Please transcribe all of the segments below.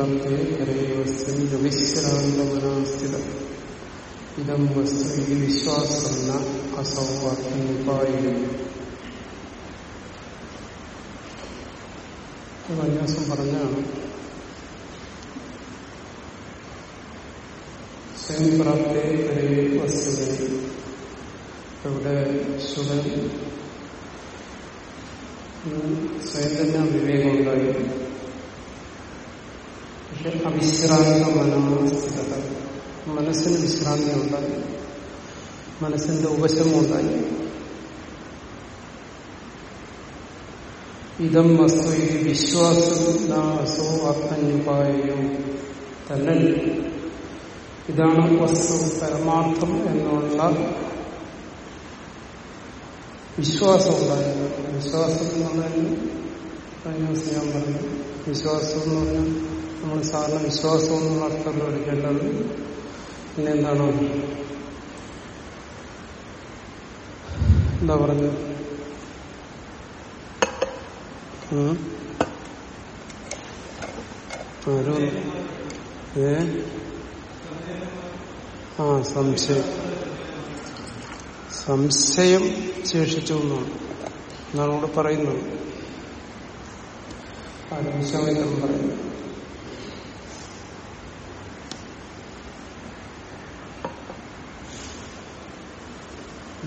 സ്വയം പ്രാപ്തേ കരയോസ്യം രവിശ്രാന്തമനാസ്ഥിത ഇതം വസ്തു ഇത് വിശ്വാസം അസൗവാത്മോപായം കഴിഞ്ഞ ദിവസം പറഞ്ഞാണ് സ്വയം പ്രാപ്തേ കരയെ വസ്തുത ഇവിടെ ശുഭൻ സ്വയം തന്നെ വിവേകം ഉണ്ടായി പക്ഷെ അവിശ്രാന്ത മനോസ്ഥിരത മനസ്സിന് വിശ്രാന്തി ഉണ്ടായി മനസ്സിന്റെ ഉപശമം ഉണ്ടായി ഇതം വസ്തു ഇത് വിശ്വാസോ ആത്മന്യുപായോ തന്നെ ഇതാണ് വസ്തു പരമാർത്ഥം എന്നുള്ള വിശ്വാസം ഉണ്ടായത് വിശ്വാസം കഴിഞ്ഞ ദിവസം ഞാൻ പറഞ്ഞു. വിശ്വാസം എന്ന് പറഞ്ഞാൽ നമ്മൾ സാധാരണ വിശ്വാസം എന്നുള്ള അർത്ഥത്തിൽ എടുക്കേണ്ടത് പിന്നെ എന്താണ്? എന്താ പറഞ്ഞത്? ഒരു ഏ? ആ സംശയം. സംശയം ശേഷിച്ചു എന്നാണ്. എന്നാണ് ഇവിടെ പറയുന്നത്. ആരംഭിച്ചമിത്രം പറയുന്നു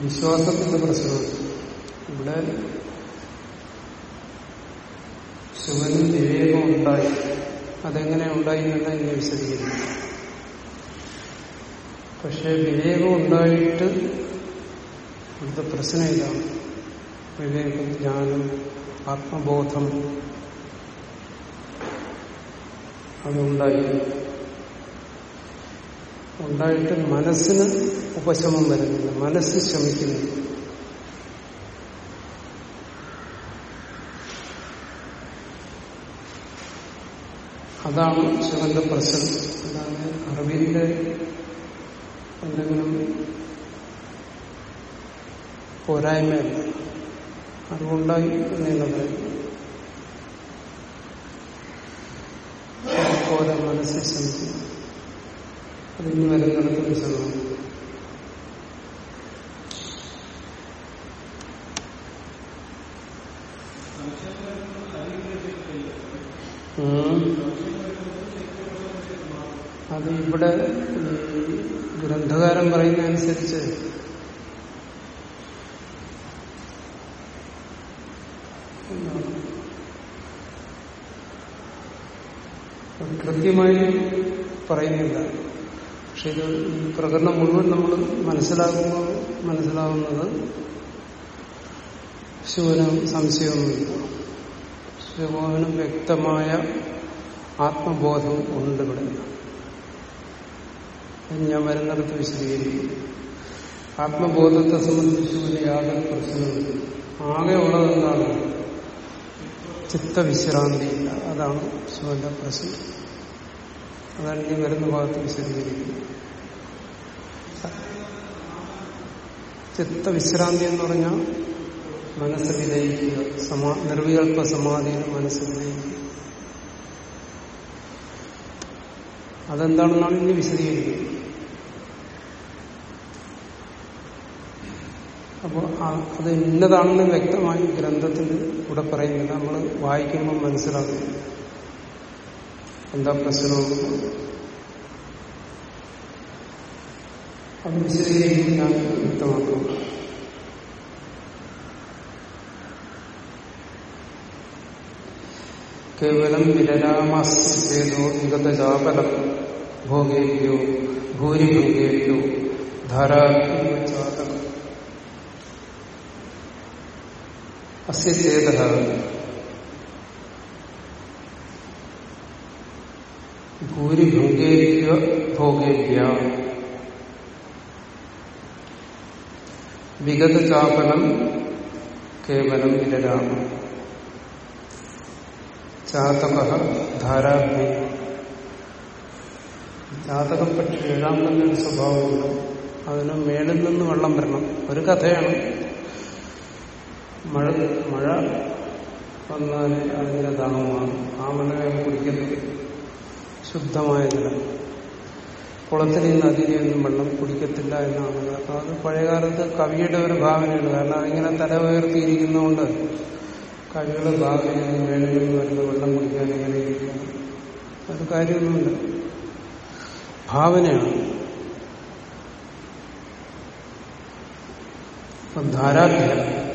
വിശ്വാസത്തിന്റെ പ്രശ്നമാണ് ഇവിടെ ശിവന് വിവേകം ഉണ്ടായി. അതെങ്ങനെ ഉണ്ടായി എന്ന് എന്നെ വിശദീകരിക്കും. പക്ഷെ വിവേകം ഉണ്ടായിട്ട് ഇവിടുത്തെ പ്രശ്നം വിവേകം ജ്ഞാനം ആത്മബോധം. അതുണ്ടായി. ഉണ്ടായിട്ട് മനസ്സിന് ഉപശമം വരുന്നില്ല. മനസ്സ് ശമിക്കുന്നില്ല അതാണ് ശിവന്റെ പ്രശ്നം. അതാണ് അറിവിന്റെ എന്തെങ്കിലും പോരായ്മയല്ല. അതുകൊണ്ടായി പറയുന്നു പോലെ മനസ്സിൽ ശ്രമിക്കുന്നു അതിന് വരുന്നിടത്ത് വിശദമാണ് അത് ഇവിടെ ഗ്രന്ഥകാരൻ പറയുന്നതനുസരിച്ച് കൃത്യമായി പറയുന്നില്ല. പക്ഷെ ഇത് പ്രകടനം മുഴുവൻ നമ്മൾ മനസ്സിലാക്കുമ്പോൾ മനസ്സിലാവുന്നത് ശിവന് സംശയമൊന്നുമില്ല ശിവന് വ്യക്തമായ ആത്മബോധം ഉണ്ട് ഇവിടെ. ഞാൻ വരുന്നിടത്ത് വിശദീകരിക്കും. ആത്മബോധത്തെ സംബന്ധിച്ച് ശിവന് യാതൊരു പ്രശ്നമില്ല ആകെ ഉള്ളത് എന്താണ്? ചിത്തവിശ്രാന്തിയില്ല അതാണ് ശിവന്റെ പ്രശ്നം. അതാണ് ഇനി വരുന്ന ഭാഗത്ത് വിശദീകരിക്കുന്നത് ചിത്തവിശ്രാന്തി എന്ന് പറഞ്ഞാൽ മനസ്സ് വിലയിക്കുക സമാ നിർവികൽപ്പ സമാധിയിൽ മനസ്സ് വിലയിക്കുക. അതെന്താണെന്നാണ് ഇനി വിശദീകരിക്കുന്നത്. അപ്പോൾ അത് ഇന്നതാണെന്ന് വ്യക്തമായി ഗ്രന്ഥത്തിൽ ഇവിടെ പറയുന്നില്ല. നമ്മൾ വായിക്കുമ്പോൾ മനസ്സിലാക്കും എന്താ പ്രശ്നം അത് വിശദീകരിക്കും ഞാൻ വ്യക്തമാക്കും കേവലം വിരരാമസ്യേതോ വിഗതജാപലം ഭോഗേഭ്യോ ഭൂരിഭംഗേഭ്യോ ധാരാജാതകം അസ്യേത ഭൂരിഭംഗേഭ്യ ഭോഗേഭ്യ. വിഗതചാപനം കേവലം വിരരാമ ചാതക ധാരാഭ്യം. ജാതകം പക്ഷെ എഴുതാൻ തന്നെ ഒരു സ്വഭാവമുണ്ട്. അതിന് മേളിൽ നിന്ന് വെള്ളം വരണം. ഒരു കഥയാണ്. മഴ മഴ വന്നാൽ അതിന്റെ ദാഹമാണ്. ആ മഴ കുടിക്കുന്നത് ശുദ്ധമായ ജലം. കുളത്തിൽ നിന്ന് അതിനെയൊന്നും വെള്ളം കുടിക്കത്തില്ല എന്നാണ് അപ്പൊ അത് പഴയകാലത്ത് കവിയുടെ ഒരു ഭാവനയാണ്. കാരണം അതിങ്ങനെ തല ഉയർത്തിയിരിക്കുന്നതുകൊണ്ട് കവികളുടെ ഭാവന വേണമെങ്കിൽ വരുന്ന വെള്ളം കുടിക്കാൻ ഇങ്ങനെ ഇരിക്കുന്നു അത് കാര്യമൊന്നുമില്ല. ഭാവനയാണ്. ഇപ്പം ധാരാഭ്യ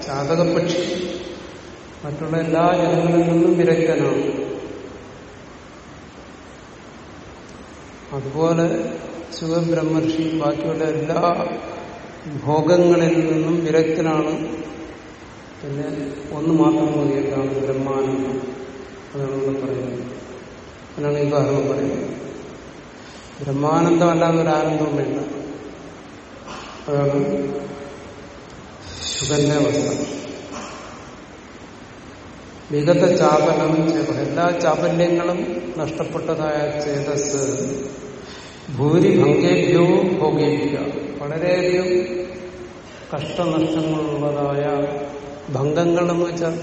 ചാതകപക്ഷി മറ്റുള്ള എല്ലാ ജനങ്ങളിൽ നിന്നും വിരക്തനാണ്. അതുപോലെ ശിവബ്രഹ്മർഷി ബാക്കിയുള്ള എല്ലാ ഭോഗങ്ങളിൽ നിന്നും വിരക്തനാണ്. പിന്നെ ഒന്ന് മാത്രം മതിയിട്ടാണ് ബ്രഹ്മാനന്ദം അതാണ് പറയുന്നത്. അതിനാണ് ഈ കാരണം പറയുന്നത്. ബ്രഹ്മാനന്ദം അല്ലാതെ ഒരു ആനന്ദവും വേണ്ട. അതാണ് ശുഖന്റെ അവസ്ഥ. വിഗത ചാപലം എല്ലാ ചാപല്യങ്ങളും നഷ്ടപ്പെട്ടതായ ചേതസ് ഭൂരിഭംഗേഭ്യോ ഭോഗേഭ്യ. വളരെയധികം കഷ്ടനഷ്ടങ്ങളുള്ളതായ ഭംഗങ്ങൾ എന്ന് വെച്ചാൽ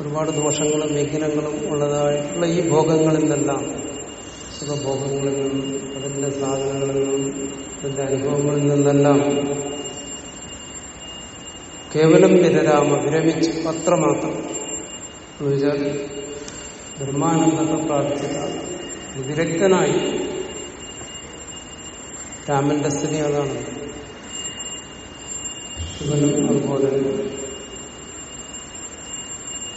ഒരുപാട് ദോഷങ്ങളും വിഘ്നങ്ങളും ഉള്ളതായിട്ടുള്ള ഈ ഭോഗങ്ങളിൽ നിന്നെല്ലാം സുഖഭോഗങ്ങളിൽ നിന്നും അതിന്റെ സാധനങ്ങളിൽ നിന്നും അതിന്റെ അനുഭവങ്ങളിൽ നിന്നെല്ലാം കേവലം വിരരാമ വിരമിച്ച് അത്രമാത്രം എന്ന് വെച്ചാൽ ബ്രഹ്മാനന്ദത്തെ പ്രാപിച്ചിട്ടാണ് വിരക്തനായി രാമന്റെ സ്ഥിതി അതാണ്. ശിവനും അതുപോലെ.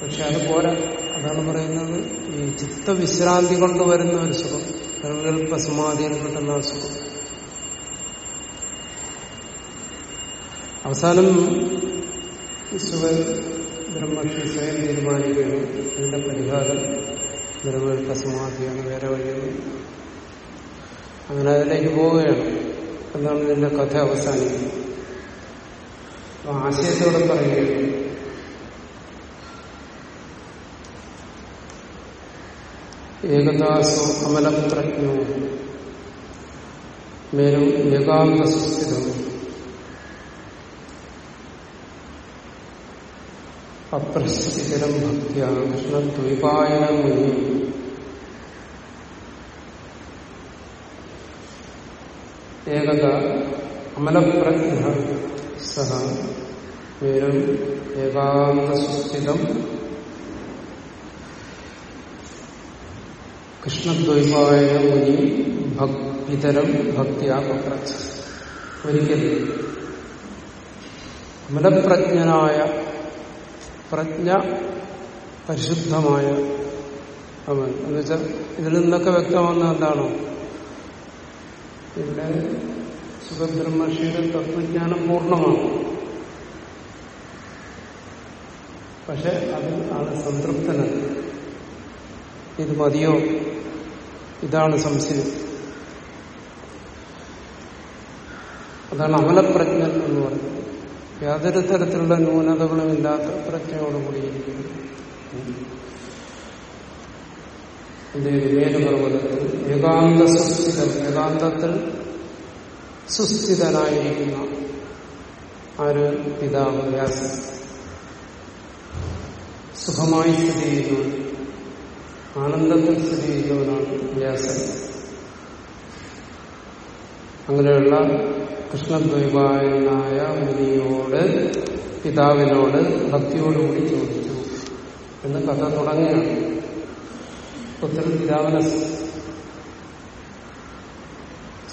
പക്ഷെ അതുപോലെ അതാണ് പറയുന്നത് ഈ ചിത്തവിശ്രാന്തി കൊണ്ടുവരുന്ന ഒരു സുഖം. നിർവികൽപ്പ സമാധിയിൽ കിട്ടുന്ന സുഖം. അവസാനം ശിവൻ ബ്രഹ്മർഷി സ്വയം തീരുമാനിക്കുകയാണ് ഇതിന്റെ പരിഹാരം നിർവികൽപ്പ സമാധിയാണ് വേറെ വഴിയൊന്നും അങ്ങനെ അതിലേക്ക് പോവുകയാണ്. എന്നാണ് ഇതിന്റെ കഥ അവസാനിക്കുന്നത്. അപ്പൊ ആശയത്തോടെ പറയുകയാണ്. ഏകദാസോ അമലപ്രജ്ഞോ. മേലും ഏകാന്ത സുസ്ഥിതം അപ്രസ്ഥിതരം ഭക്തിയ കൃഷ്ണദ്വൈപായന മുനി. ഏകത അമലപ്രജ്ഞ സഹ വേരം ഏകാന്ത സുസ്ഥിതം കൃഷ്ണദ്വൈപായ മുനി ഇതരം ഭക്തിയാപ്രജ ഒരിക്കലും. അമലപ്രജ്ഞനായ പ്രജ്ഞ പരിശുദ്ധമായ അവൻ. എന്നുവെച്ചാൽ ഇതിൽ നിന്നൊക്കെ വ്യക്തമാകുന്ന എന്താണോ? ഇവിടെ സുഖബ്രഹ്മർഷിയുടെ തത്വജ്ഞാനം പൂർണമാണ് പക്ഷെ അത് ആൾ സംതൃപ്തന ഇത് മതിയോ? ഇതാണ് സംശയം. അതാണ് അമലപ്രജ്ഞൻ എന്ന് പറയുന്നത്. യാതൊരു തരത്തിലുള്ള ന്യൂനതകളും ഇല്ലാത്ത പ്രജ്ഞയോടുകൂടിയിരിക്കുന്നു മേലുപർവതത്തിൽ ഏകാന്ത സുസ്ഥിതം ഏകാന്തത്തിൽ സുസ്ഥിതനായിരിക്കുന്ന ആര്? പിതാവ് വ്യാസൻ. സുഖമായി സ്ഥിതി ചെയ്യുന്നവൻ. ആനന്ദത്തിൽ സ്ഥിതി ചെയ്യുന്നവനാണ് വ്യാസൻ. അങ്ങനെയുള്ള കൃഷ്ണദ്വൈപായനായ മുനിയോട് പിതാവിനോട് ഭക്തിയോടുകൂടി ചോദിച്ചു. എന്ന് കഥ തുടങ്ങുകയാണ്. പുത്രൻ പിതാവിനെ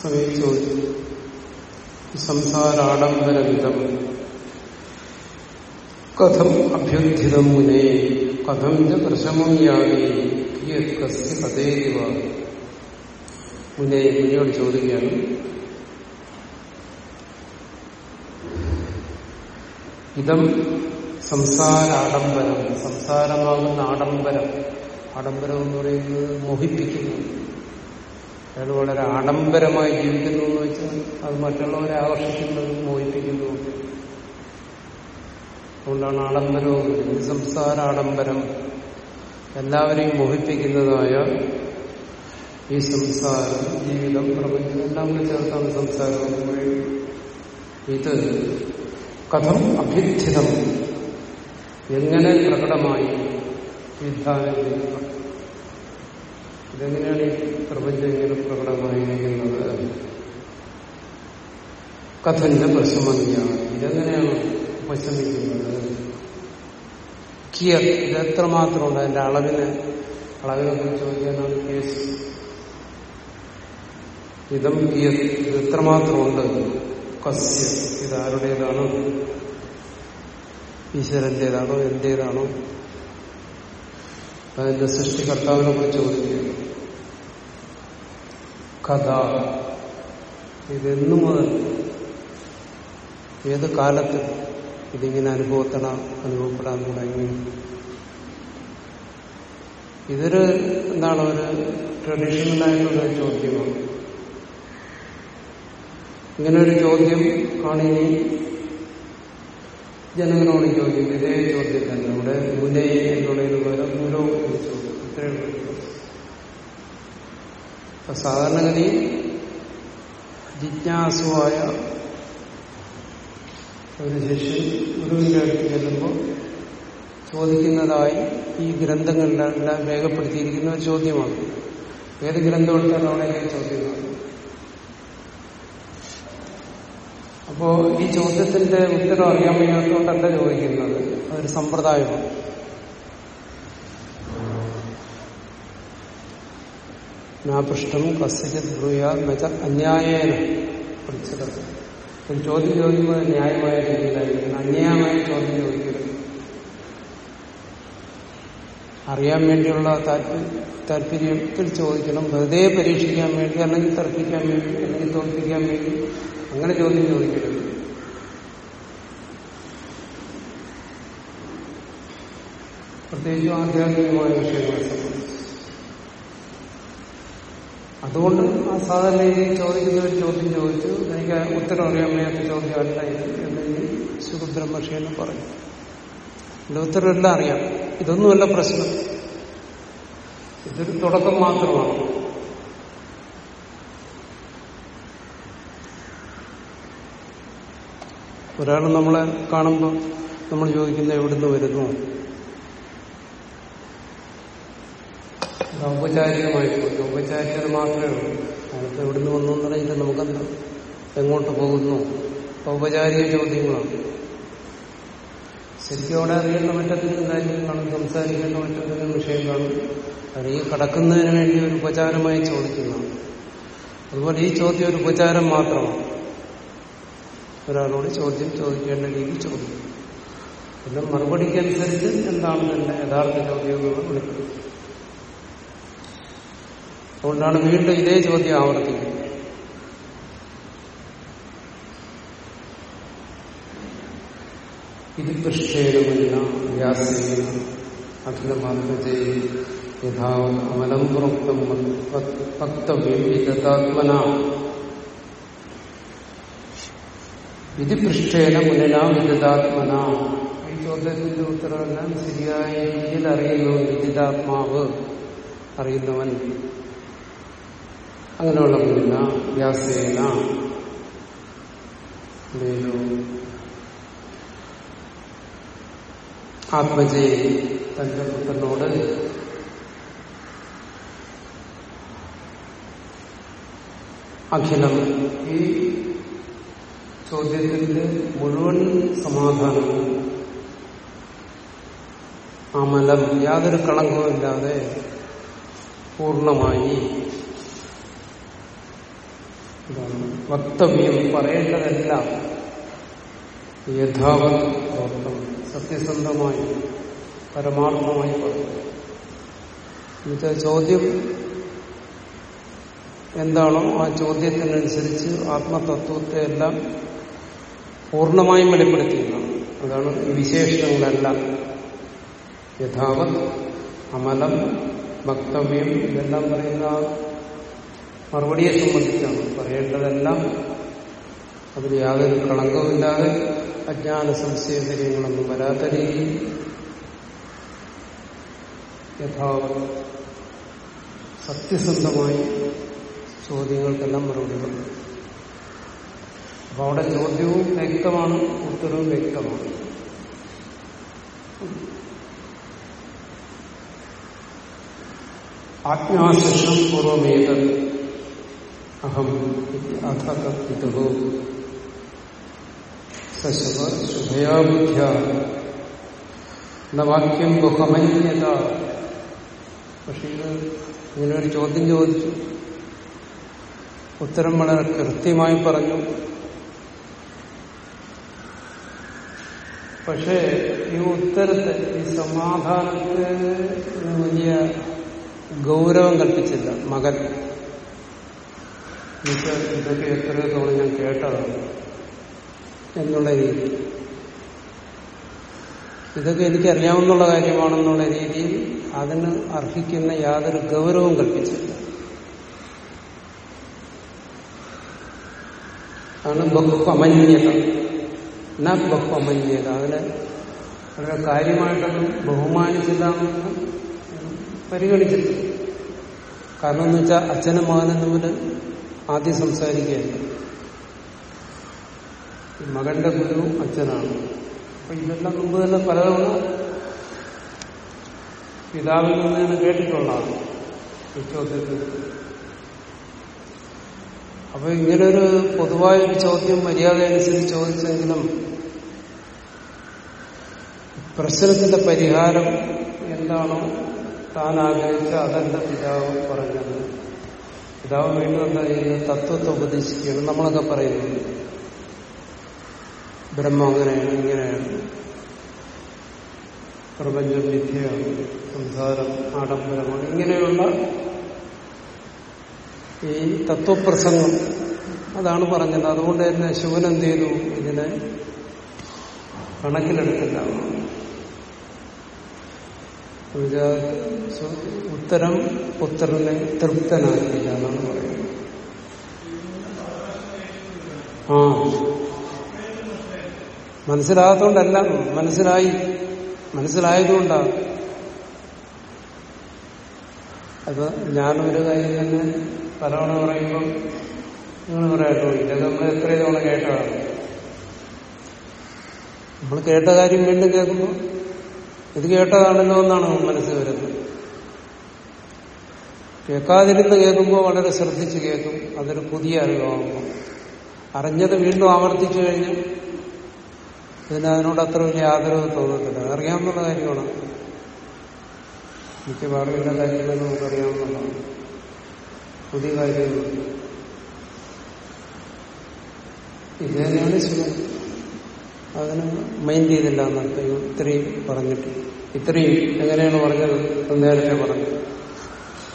ചോദിച്ചു സംസാരാഡംബരവിധം കഥം അഭ്യുദ്ധിതം മുനേ കഥം ച പ്രശമം യാവി കിയസ്യ കഥേരിവ മുനേ മുനിയോട് ചോദിക്കുകയാണ്. ഇതം സംസാരാഡംബരം സംസാരമാകുന്ന ആഡംബരം. ആഡംബരം എന്ന് പറയുന്നത് മോഹിപ്പിക്കുന്നു. അയാൾ വളരെ ആഡംബരമായി ജീവിക്കുന്നു എന്ന് വെച്ചാൽ അത് മറ്റുള്ളവരെ ആകർഷിക്കുന്നത് മോഹിപ്പിക്കുന്നു. അതുകൊണ്ടാണ് ആഡംബരവും സംസാര ആഡംബരം എല്ലാവരെയും മോഹിപ്പിക്കുന്നതായ ഈ സംസാരം ജീവിതം പ്രപഞ്ചം എല്ലാം കൂടി ചേർത്താണ് സംസാരം ഇത് കഥം അഭ്യർത്ഥിതം എങ്ങനെ പ്രകടമായി വിധാനം ഇതെങ്ങനെയാണ് ഈ പ്രപഞ്ചം ഇങ്ങനെ പ്രകടമായിരിക്കുന്നത്? കഥന്റെ പ്രശമനിയാണ് ഇതെങ്ങനെയാണ് ഉപശമിക്കുന്നത് കിയർ ഇത് എത്രമാത്രമുണ്ട് അതിന്റെ അളവിന് അളവിനെ കുറിച്ച് ചോദിക്കാനാണ് കേസ് ഇതം കിയർ ഇത് എത്രമാത്രമുണ്ട് കസ്യ ഇതാരുടേതാണ്? ഈശ്വരന്റേതാണോ? എന്റേതാണോ? അതിന്റെ സൃഷ്ടികർത്താവിനെ കുറിച്ച് ചോദിക്കുകയാണ് കഥ. ഇതെന്നു മുതൽ ഏത് കാലത്ത് ഇതിങ്ങനെ അനുഭവത്തണ അനുഭവപ്പെടാൻ തുടങ്ങി. ഇതൊരു എന്താണ് ഒരു ട്രഡീഷണലായിട്ടുള്ള ചോദ്യമാണ്. ഇങ്ങനെ ഒരു ചോദ്യം ആണ് ഇനി ജനങ്ങളോട് ചോദ്യം ഇതേ ചോദ്യം തന്നെ ഇവിടെ മൂലയെ എന്നുള്ളതിന് പകരം മൂലവും എന്ന് ഇത്രയും അപ്പൊ സാധാരണഗതി ജിജ്ഞാസുവായ ഒരു ശിഷ്യൻ ഗുരുവിന്റെ അടുത്ത് ചെല്ലുമ്പോൾ ചോദിക്കുന്നതായി ഈ ഗ്രന്ഥങ്ങളിലെല്ലാം രേഖപ്പെടുത്തിയിരിക്കുന്ന ഒരു ചോദ്യമാണ്. ഏത് ഗ്രന്ഥം എടുത്താലും അവിടെ ചോദ്യമാണ് അപ്പോ ഈ ചോദ്യത്തിന്റെ ഉത്തരം അറിയാൻ വയ്യാത്തതുകൊണ്ടല്ല ചോദിക്കുന്നത്? അതൊരു സമ്പ്രദായമാണ്. നാപൃഷ്ടം കസ്യജിത് ബ്രൂയാ എന്നുവെച്ച അന്യായേന പഠിച്ചത്. ചോദ്യം ചോദിക്കുമ്പോൾ ന്യായമായ രീതിയിലായിരിക്കണം. അന്യായമായ ചോദ്യം ചോദിക്കരുത്. അറിയാൻ വേണ്ടിയുള്ള താല്പര്യം താല്പര്യത്തിൽ ചോദിക്കണം. വെറുതെ പരീക്ഷിക്കാൻ വേണ്ടി അല്ലെങ്കിൽ തർക്കിക്കാൻ വേണ്ടി അല്ലെങ്കിൽ തോൽപ്പിക്കാൻ വേണ്ടി അങ്ങനെ ചോദ്യം ചോദിക്കരുത്. പ്രത്യേകിച്ചും ആധ്യാത്മികമായ വിഷയങ്ങളെ സംബന്ധിച്ച് അതുകൊണ്ട് ആ സാധാരണ രീതിയിൽ ചോദിക്കുന്ന ഒരു ചോദ്യം ചോദിച്ചു. എനിക്ക് ഉത്തരം അറിയാൻ വയ്യാത്ത ചോദ്യം അല്ല ഇത് എന്ന് സുഖബ്രഹ്മർഷിയെന്ന് പറയും എന്റെ ഉത്തരമെല്ലാം അറിയാം. ഇതൊന്നുമല്ല പ്രശ്നം. ഇതൊരു തുടക്കം മാത്രമാണ്. ഒരാൾ നമ്മളെ കാണുമ്പോൾ നമ്മൾ ചോദിക്കുന്ന എവിടുന്ന് വരുന്നു? ഔപചാരികമായി ഔപചാരികത മാത്രമേ ഉള്ളൂ. അയാൾക്ക് എവിടുന്ന് വന്നു എന്ന് പറഞ്ഞിട്ട് നമുക്കെന്താ എങ്ങോട്ട് പോകുന്നു? ഔപചാരിക ചോദ്യങ്ങളാണ്. ശരിക്കും അവിടെ അറിയേണ്ട മറ്റെന്തെങ്കിലും കാര്യം കാണും സംസാരിക്കേണ്ട മറ്റെന്തെങ്കിലും വിഷയം കടക്കുന്നതിന് വേണ്ടി ഒരു ഉപചാരമായി ചോദിക്കുന്നതാണ്. അതുപോലെ ഈ ചോദ്യം ഒരു ഉപചാരം മാത്രമാണ്. ഒരാളോട് ചോദ്യം ചോദിക്കേണ്ട രീതി ചോദിക്കും. പിന്നെ മറുപടിക്കനുസരിച്ച് എന്താണ് തന്നെ യഥാർത്ഥ ചോദ്യങ്ങൾ വിളിക്കുന്നത്. അതുകൊണ്ടാണ് വീണ്ടും ഇതേ ചോദ്യം ആവർത്തിക്കുന്നത്. ഇത് പൃഷ്ഠേനമല്ല വ്യാസേന അഖിലമാത്മജേ യഥാവത് അമലം പ്രോക്തം വക്തവ്യം വിദത്താത്മന ഇത് പൃഷ്ഠേന മുനനാ വിദിതാത്മന ഈ ചോദ്യത്തിന്റെ ഉത്തരവെല്ലാം ശരിയായ രീതിയിൽ അറിയുന്നു വിദിതാത്മാവ് അറിയുന്നവൻ അങ്ങനെയുള്ള മുന്ന വ്യാസേന ആത്മജയെ തന്റെ പുത്രനോട് അഖിലം. ഈ ചോദ്യത്തിന്റെ മുഴുവൻ സമാധാനവും അമലം യാതൊരു കളങ്കവുമില്ലാതെ പൂർണമായി വക്തവ്യം പറയേണ്ടതെല്ലാം യഥാവത് പ്രവർത്തനം സത്യസന്ധമായി പരമാർത്ഥമായി പറയും. എന്നുവെച്ചാൽ ചോദ്യം എന്താണോ ആ ചോദ്യത്തിനനുസരിച്ച് ആത്മതത്വത്തെ എല്ലാം പൂർണമായും വെളിപ്പെടുത്തിയതാണ് അതാണ് വിശേഷങ്ങളെല്ലാം യഥാവത് അമലം വക്തവ്യം ഇതെല്ലാം പറയുന്ന മറുപടിയെ സംബന്ധിച്ചാണ് പറയേണ്ടതെല്ലാം. അതിൽ യാതൊരു കളങ്കവുമില്ലാതെ അജ്ഞാന സംശയകര്യങ്ങളൊന്നും വരാത്ത രീതിയിൽ യഥാവത് സത്യസന്ധമായി ചോദ്യങ്ങൾക്കെല്ലാം മറുപടി പറഞ്ഞു അപ്പൊ അവിടെ ചോദ്യവും വ്യക്തമാണ് ഉത്തരവും വ്യക്തമാണ്. ആജ്ഞാശിഷം പൂർവമേത അഹം അഥ സശവ ശുഭയാ ബുദ്ധ്യ വാക്യം ബഹുമന്യത പക്ഷെ ഇത് ഇങ്ങനെ ഒരു ചോദ്യം ചോദിച്ചു. ഉത്തരം വളരെ കൃത്യമായി പറഞ്ഞു. പക്ഷേ ഈ ഉത്തരത്തെ ഈ സമാധാനത്തിന് വലിയ ഗൗരവം കൽപ്പിച്ചില്ല മകൻ. എനിക്ക് ഇതൊക്കെ എത്രയോ തവണ ഞാൻ കേട്ടതാണ് എന്നുള്ള രീതി ഇതൊക്കെ എനിക്കറിയാവുന്നുള്ള കാര്യമാണെന്നുള്ള രീതിയിൽ അതിന് അർഹിക്കുന്ന യാതൊരു ഗൗരവവും കൽപ്പിച്ചില്ല ആണ് ബഹുപമന്യത എന്നാ ബഹുപമന്യത അതിന് വളരെ കാര്യമായിട്ടൊന്നും ബഹുമാനിച്ചില്ല പരിഗണിച്ചിട്ടില്ല. കാരണം എന്ന് വെച്ചാൽ അച്ഛനും മകനും തമ്മിൽ ആദ്യം സംസാരിക്കുകയല്ല? മകന്റെ ഗുരു അച്ഛനാണ്. അപ്പൊ ഇതെല്ലാം മുമ്പ് തന്നെ പലതവണ പിതാവിൽ നിന്ന് കേട്ടിട്ടുള്ളതാണ് ഈ ചോദ്യത്തിൽ. അപ്പൊ ഇങ്ങനൊരു പൊതുവായൊരു ചോദ്യം മര്യാദ അനുസരിച്ച് ചോദിച്ചെങ്കിലും പ്രശ്നത്തിന്റെ പരിഹാരം എന്താണോ താൻ ആഗ്രഹിച്ച അതെന്റെ പിതാവ് പറഞ്ഞത്. പിതാവ് വീണ്ടും എന്താ ചെയ്യുന്നത് തത്വത്തെ ഉപദേശിക്കുകയാണ്. നമ്മളൊക്കെ പറയുന്നത് ബ്രഹ്മം അങ്ങനെയാണ് ഇങ്ങനെയാണ് പ്രപഞ്ചം വിദ്യയാണ് സംസാരം ആഡംബരമാണ്. ഇങ്ങനെയുള്ള ഈ തത്വപ്രസംഗം. അതാണ് പറഞ്ഞത്. അതുകൊണ്ട് തന്നെ ശിവൻ എന്ത് ചെയ്തു? ഇതിനെ കണക്കിലെടുത്തില്ല. ഉത്തരം ഉത്തരനെ തൃപ്തനാക്കില്ല എന്നാണ് പറയുന്നത്. ആ. മനസ്സിലാകാത്തോണ്ടല്ല മനസ്സിലായി. മനസ്സിലായതുകൊണ്ടാണ്. അപ്പൊ ഞാനൊരു കാര്യം തന്നെ പലവണ പറയുമ്പോൾ നിങ്ങൾ പറയാട്ടോ ഇതൊക്കെ നമ്മൾ എത്ര തവണ കേട്ടതാണ്. നമ്മൾ കേട്ട കാര്യം വീണ്ടും കേൾക്കുമ്പോൾ ഇത് കേട്ടതാണല്ലോ എന്നാണ് മനസ്സിൽ വരുന്നത്. കേൾക്കാതിരുന്ന് കേൾക്കുമ്പോൾ വളരെ ശ്രദ്ധിച്ച് കേൾക്കും. അതൊരു പുതിയ അറിവാകുമ്പോൾ അറിഞ്ഞത് വീണ്ടും ആവർത്തിച്ചു കഴിഞ്ഞ്. ഇതിന് അതിനോട് അത്ര വലിയ ആദരവ് തോന്നത്തില്ല. അറിയാവുന്ന കാര്യമാണ്. മിക്കവാറും എല്ലാ കാര്യങ്ങളും നമുക്കറിയാവുന്നതാണ് പുതിയ കാര്യങ്ങൾ. ഇതേ തന്നെയാണ് ശിവൻ അതിന് മൈൻഡ് ചെയ്തില്ല എന്നർത്ഥം ഇത്രയും പറഞ്ഞിട്ട്. ഇത്രയും എങ്ങനെയാണ് പറഞ്ഞത്? നേരത്തെ പറഞ്ഞു.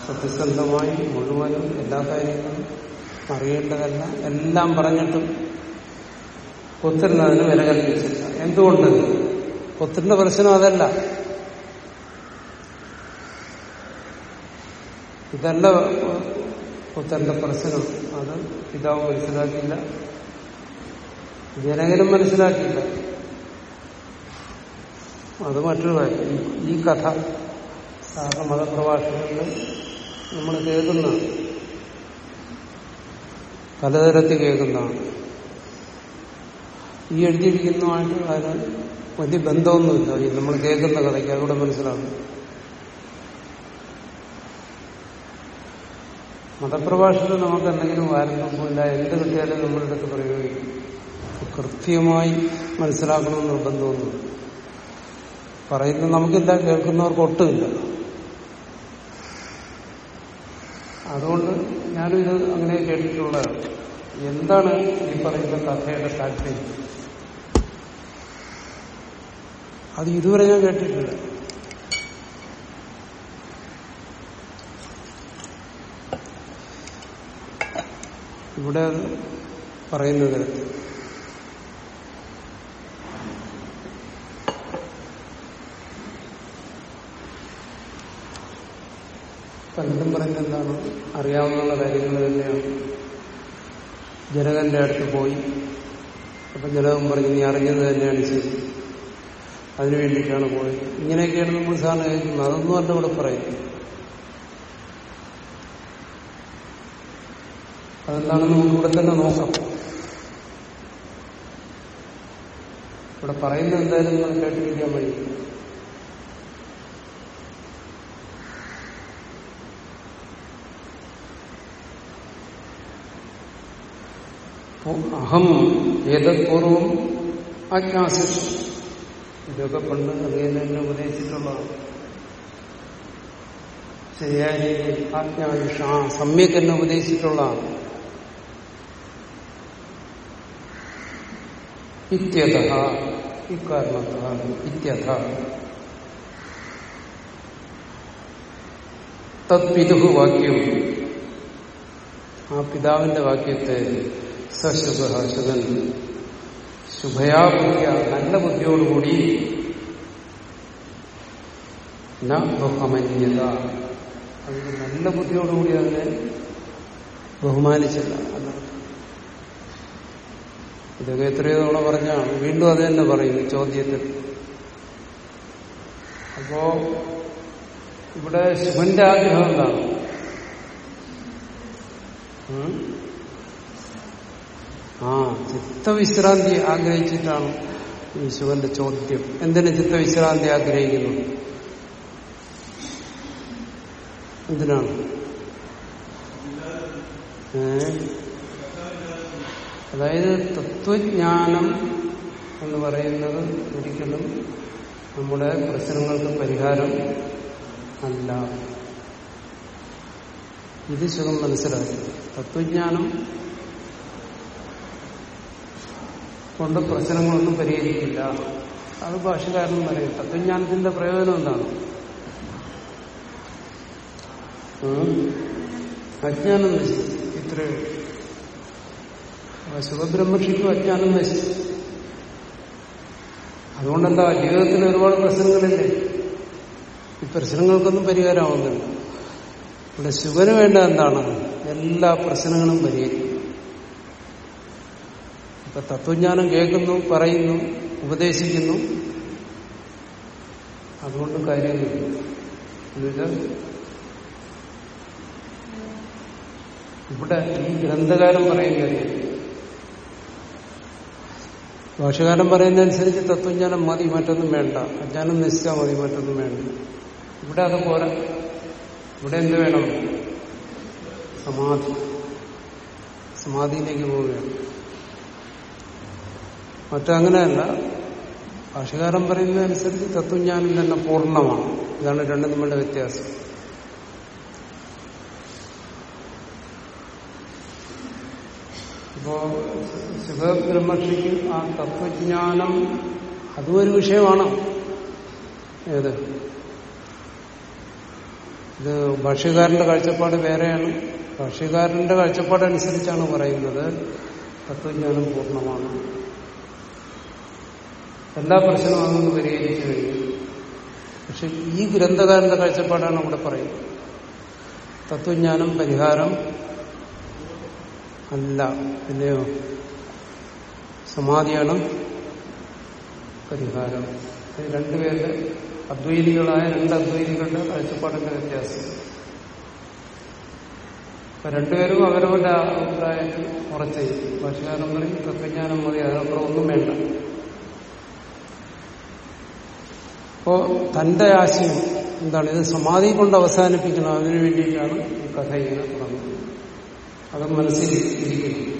സത്യസന്ധമായി മുഴുവനും എല്ലാ കാര്യങ്ങളും അറിയേണ്ടതല്ല. എല്ലാം പറഞ്ഞിട്ടും പുത്രന് അതിന് വില കൽപ്പിച്ചില്ല. എന്തുകൊണ്ട്? പുത്രന്റെ പ്രശ്നം അതല്ല. ഇതല്ല പുത്രന്റെ പ്രശ്നം. അത് പിതാവ് മനസ്സിലാക്കിയില്ല. ജനകനും മനസ്സിലാക്കിയില്ല. അത് മറ്റൊരു കാര്യം. ഈ കഥ സാധാരണ മതപ്രഭാഷണങ്ങളിൽ നമ്മൾ കേൾക്കുന്നതാണ് പലതരത്തിൽ കേൾക്കുന്നതാണ്. ഈ എഴുതിയിരിക്കുന്നതുമായിട്ട് അതിന് വലിയ ബന്ധമൊന്നുമില്ല. ഈ നമ്മൾ കേൾക്കുന്ന കഥയ്ക്ക് അതുകൂടെ മനസ്സിലാകും. മതപ്രഭാഷണം നമുക്ക് എന്തെങ്കിലും വാരണ്ടൊന്നുമില്ല എന്ത് കിട്ടിയാലും നമ്മളുടെ അടുത്ത് പ്രയോഗിക്കും. കൃത്യമായി മനസ്സിലാക്കണമെന്ന് നിർബന്ധമൊന്നും പറയുന്നത് നമുക്കില്ല കേൾക്കുന്നവർക്ക് ഒട്ടുമില്ല. അതുകൊണ്ട് ഞാനും ഇത് അങ്ങനെ കേട്ടിട്ടുള്ളതാണ്. എന്താണ് ഈ പറയുന്ന കഥയുടെ താല്പര്യം? അത് ഇതുവരെ ഞാൻ കേട്ടിട്ടില്ല. ഇവിടെ അത് പറയുന്ന തരത്തിൽ പലരും പറയുന്നത് എന്താണ്? അറിയാവുന്ന കാര്യങ്ങൾ തന്നെയാണ്. ജനകന്റെ അടുത്ത് പോയി. അപ്പൊ ജനകം പറഞ്ഞു നീ അറിഞ്ഞത് തന്നെയാണ് ശരി. അതിനു വേണ്ടിയിട്ടാണ് പോയത്. ഇങ്ങനെയൊക്കെയാണ് നമ്മൾ സാറിന് കേൾക്കുന്നത്. അതൊന്നും അല്ല ഇവിടെ പറയുന്നത്. അതെന്താണെന്ന് നമുക്ക് ഇവിടെ തന്നെ നോക്കാം. ഇവിടെ പറയുന്നത് എന്തായാലും നമ്മൾ കേട്ടിരിക്കാൻ വഴി. അഹം ഏതപൂർവം അജ്ഞാസിച്ചു ഇതൊക്കെ പണ്ട് അങ്ങനെ തന്നെ ഉപദേശിച്ചിട്ടുള്ളതാണ് ശരിയായ രീതിയിൽ ആജ്ഞായുഷ സമ്യക് എന്നെ ഉപദേശിച്ചിട്ടുള്ളതാണ് ഇത്യത ഇക്കാരണത്ത ഇത്യഥ തത്പിതു വാക്യം ആ പിതാവിന്റെ വാക്യത്തെ സശുഭ ശുഭൻ ശുഭയാ ബുദ്ധിയ നല്ല ബുദ്ധിയോടുകൂടി ബഹുമന്യത. അതിന് നല്ല ബുദ്ധിയോടുകൂടി അതിനെ ബഹുമാനിച്ചില്ല. ഇതൊക്കെ എത്രയോ തവണ പറഞ്ഞാണ് വീണ്ടും അത് തന്നെ പറയുന്നു ചോദ്യത്തിൽ. അപ്പോ ഇവിടെ ശിവന്റെ ആഗ്രഹം എന്താണ്? ആ ചിത്തവിശ്രാന്തി ആഗ്രഹിച്ചിട്ടാണ് ഈ ശിവന്റെ ചോദ്യം. എന്തിനു ചിത്തവിശ്രാന്തി ആഗ്രഹിക്കുന്നു? എന്തിനാണ്? അതായത് തത്വജ്ഞാനം എന്ന് പറയുന്നത് ഒരിക്കലും നമ്മുടെ പ്രശ്നങ്ങൾക്ക് പരിഹാരം അല്ല. ഇത് ശിവം മനസ്സിലാക്കി. തത്വജ്ഞാനം കൊണ്ട് പ്രശ്നങ്ങളൊന്നും പരിഹരിക്കില്ല. അത് ഭാഷകാരൻ പറയും. തത്വജ്ഞാനത്തിന്റെ പ്രയോജനം എന്താണ്? അജ്ഞാനം നശിച്ചു. അപ്പൊ ശുഭബ്രഹ്മർഷിക്കും അജ്ഞാനം നശിച്ചു. അതുകൊണ്ടെന്താ? ജീവിതത്തിൽ ഒരുപാട് പ്രശ്നങ്ങളില്ലേ? ഈ പ്രശ്നങ്ങൾക്കൊന്നും പരിഹാരമാവുന്നില്ല. ഇവിടെ ശുഭന് വേണ്ട എന്താണ്? എല്ലാ പ്രശ്നങ്ങളും പരിഹരിക്കും. ഇപ്പൊ തത്വജ്ഞാനം കേൾക്കുന്നു പറയുന്നു ഉപദേശിക്കുന്നു. അതുകൊണ്ടും കാര്യമില്ല. എന്നുവെച്ചാൽ ഇവിടെ ഈ ഗ്രന്ഥകാരൻ പറയുന്ന ഭാഷകാരൻ പറയുന്നതനുസരിച്ച് തത്വജ്ഞാനം മതി മറ്റൊന്നും വേണ്ട. അജ്ഞാനം നശിച്ചാൽ മതി മറ്റൊന്നും വേണ്ട. ഇവിടെ അത് പോരാ. ഇവിടെ എന്ത് വേണം? സമാധി. സമാധിയിലേക്ക് പോവുകയാണ്. മറ്റങ്ങനെയല്ല. ഭാഷകാരൻ പറയുന്നതനുസരിച്ച് തത്വജ്ഞാനം തന്നെ പൂർണമാണ്. ഇതാണ് രണ്ടും തമ്മിലുള്ള വ്യത്യാസം. അപ്പോ ശിവബ്രഹ്മർഷിക്ക് ആ തത്വജ്ഞാനം അതും ഒരു വിഷയമാണ്. ഏത്? ഇത് ഭാഷ്യകാരന്റെ കാഴ്ചപ്പാട് വേറെയാണ്. ഭാഷ്യകാരന്റെ കാഴ്ചപ്പാടനുസരിച്ചാണ് പറയുന്നത്. തത്വജ്ഞാനം പൂർണമാണ്. എല്ലാ പ്രശ്നവും അതൊന്ന് പരിഹരിച്ചു കഴിഞ്ഞു. പക്ഷെ ഈ ഗ്രന്ഥകാരന്റെ കാഴ്ചപ്പാടാണ് ഇവിടെ പറയുന്നത്. തത്വജ്ഞാനം പരിഹാരം അല്ല. പിന്നെയോ സമാധിയാണ് പരിഹാരം. രണ്ടുപേരുടെ അദ്വൈതികളായ രണ്ട് അദ്വൈതികളുടെ കാഴ്ചപ്പാടിന്റെ വ്യത്യാസം. അപ്പൊ രണ്ടുപേരും അവരവരുടെ അഭിപ്രായത്തിൽ ഉറച്ചു ഭാഷകാരൻ പറയും തത്വജ്ഞാനം മതി അതിനപ്പുറം ഒന്നും വേണ്ട. അപ്പോ തന്റെ ആശയം എന്താണ്? ഇത് സമാധി കൊണ്ട് അവസാനിപ്പിക്കണം. അതിനു വേണ്ടിയിട്ടാണ് കഥ ഇങ്ങനെ തുടങ്ങുന്നത്. അത് മനസ്സിൽ ഇരിക്കുന്നു.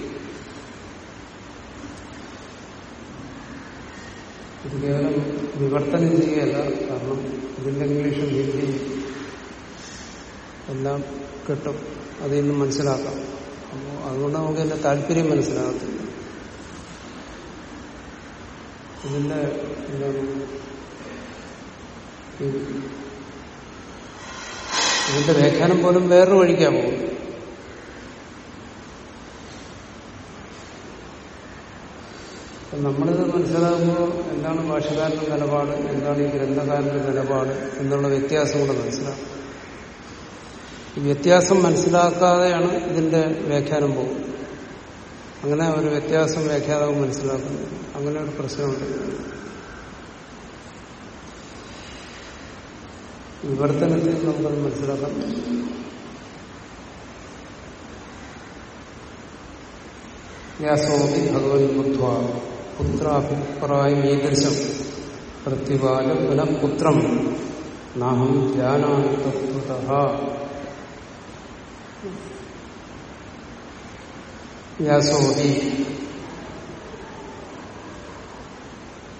ഇത് കേവലം വിവർത്തനം ചെയ്യുകയല്ല. കാരണം ഇതിന്റെ ഇംഗ്ലീഷും ഹിന്ദിയും എല്ലാം കിട്ടും. അതിൽ നിന്ന് മനസ്സിലാക്കാം. അപ്പോൾ അതുകൊണ്ട് നമുക്ക് ഇതിന്റെ താല്പര്യം മനസ്സിലാകത്തില്ല. ഇതിന്റെ എന്താണ്? ഇതിന്റെ വ്യാഖ്യാനം പോലും വേറൊരു വഴിക്കാ പോകും. നമ്മളിത് മനസ്സിലാകുമ്പോൾ എന്താണ് ഭാഷകാരന്റെ നിലപാട് എന്താണ് ഈ ഗ്രന്ഥകാരന്റെ നിലപാട് എന്നുള്ള വ്യത്യാസം കൂടെ മനസ്സിലാക്കും. ഈ വ്യത്യാസം മനസ്സിലാക്കാതെയാണ് ഇതിന്റെ വ്യാഖ്യാനം പോകുന്നത്. അങ്ങനെ ഒരു വ്യത്യാസം വ്യാഖ്യാതാവ് മനസ്സിലാക്കുന്നു. അങ്ങനെ ഒരു പ്രശ്നമുണ്ട്. വിവർത്തനത്തിൽ നമുക്കത് മനസ്സിലാക്കാൻ വ്യാസോതി ഭഗവൻ ബുദ്ധ പുത്രാഭിപ്രായം ഈദൃശം പ്രത്യുപാല പുനഃപുത്രം നാഹം ജാനാമി തത്വത. വ്യാസോഹി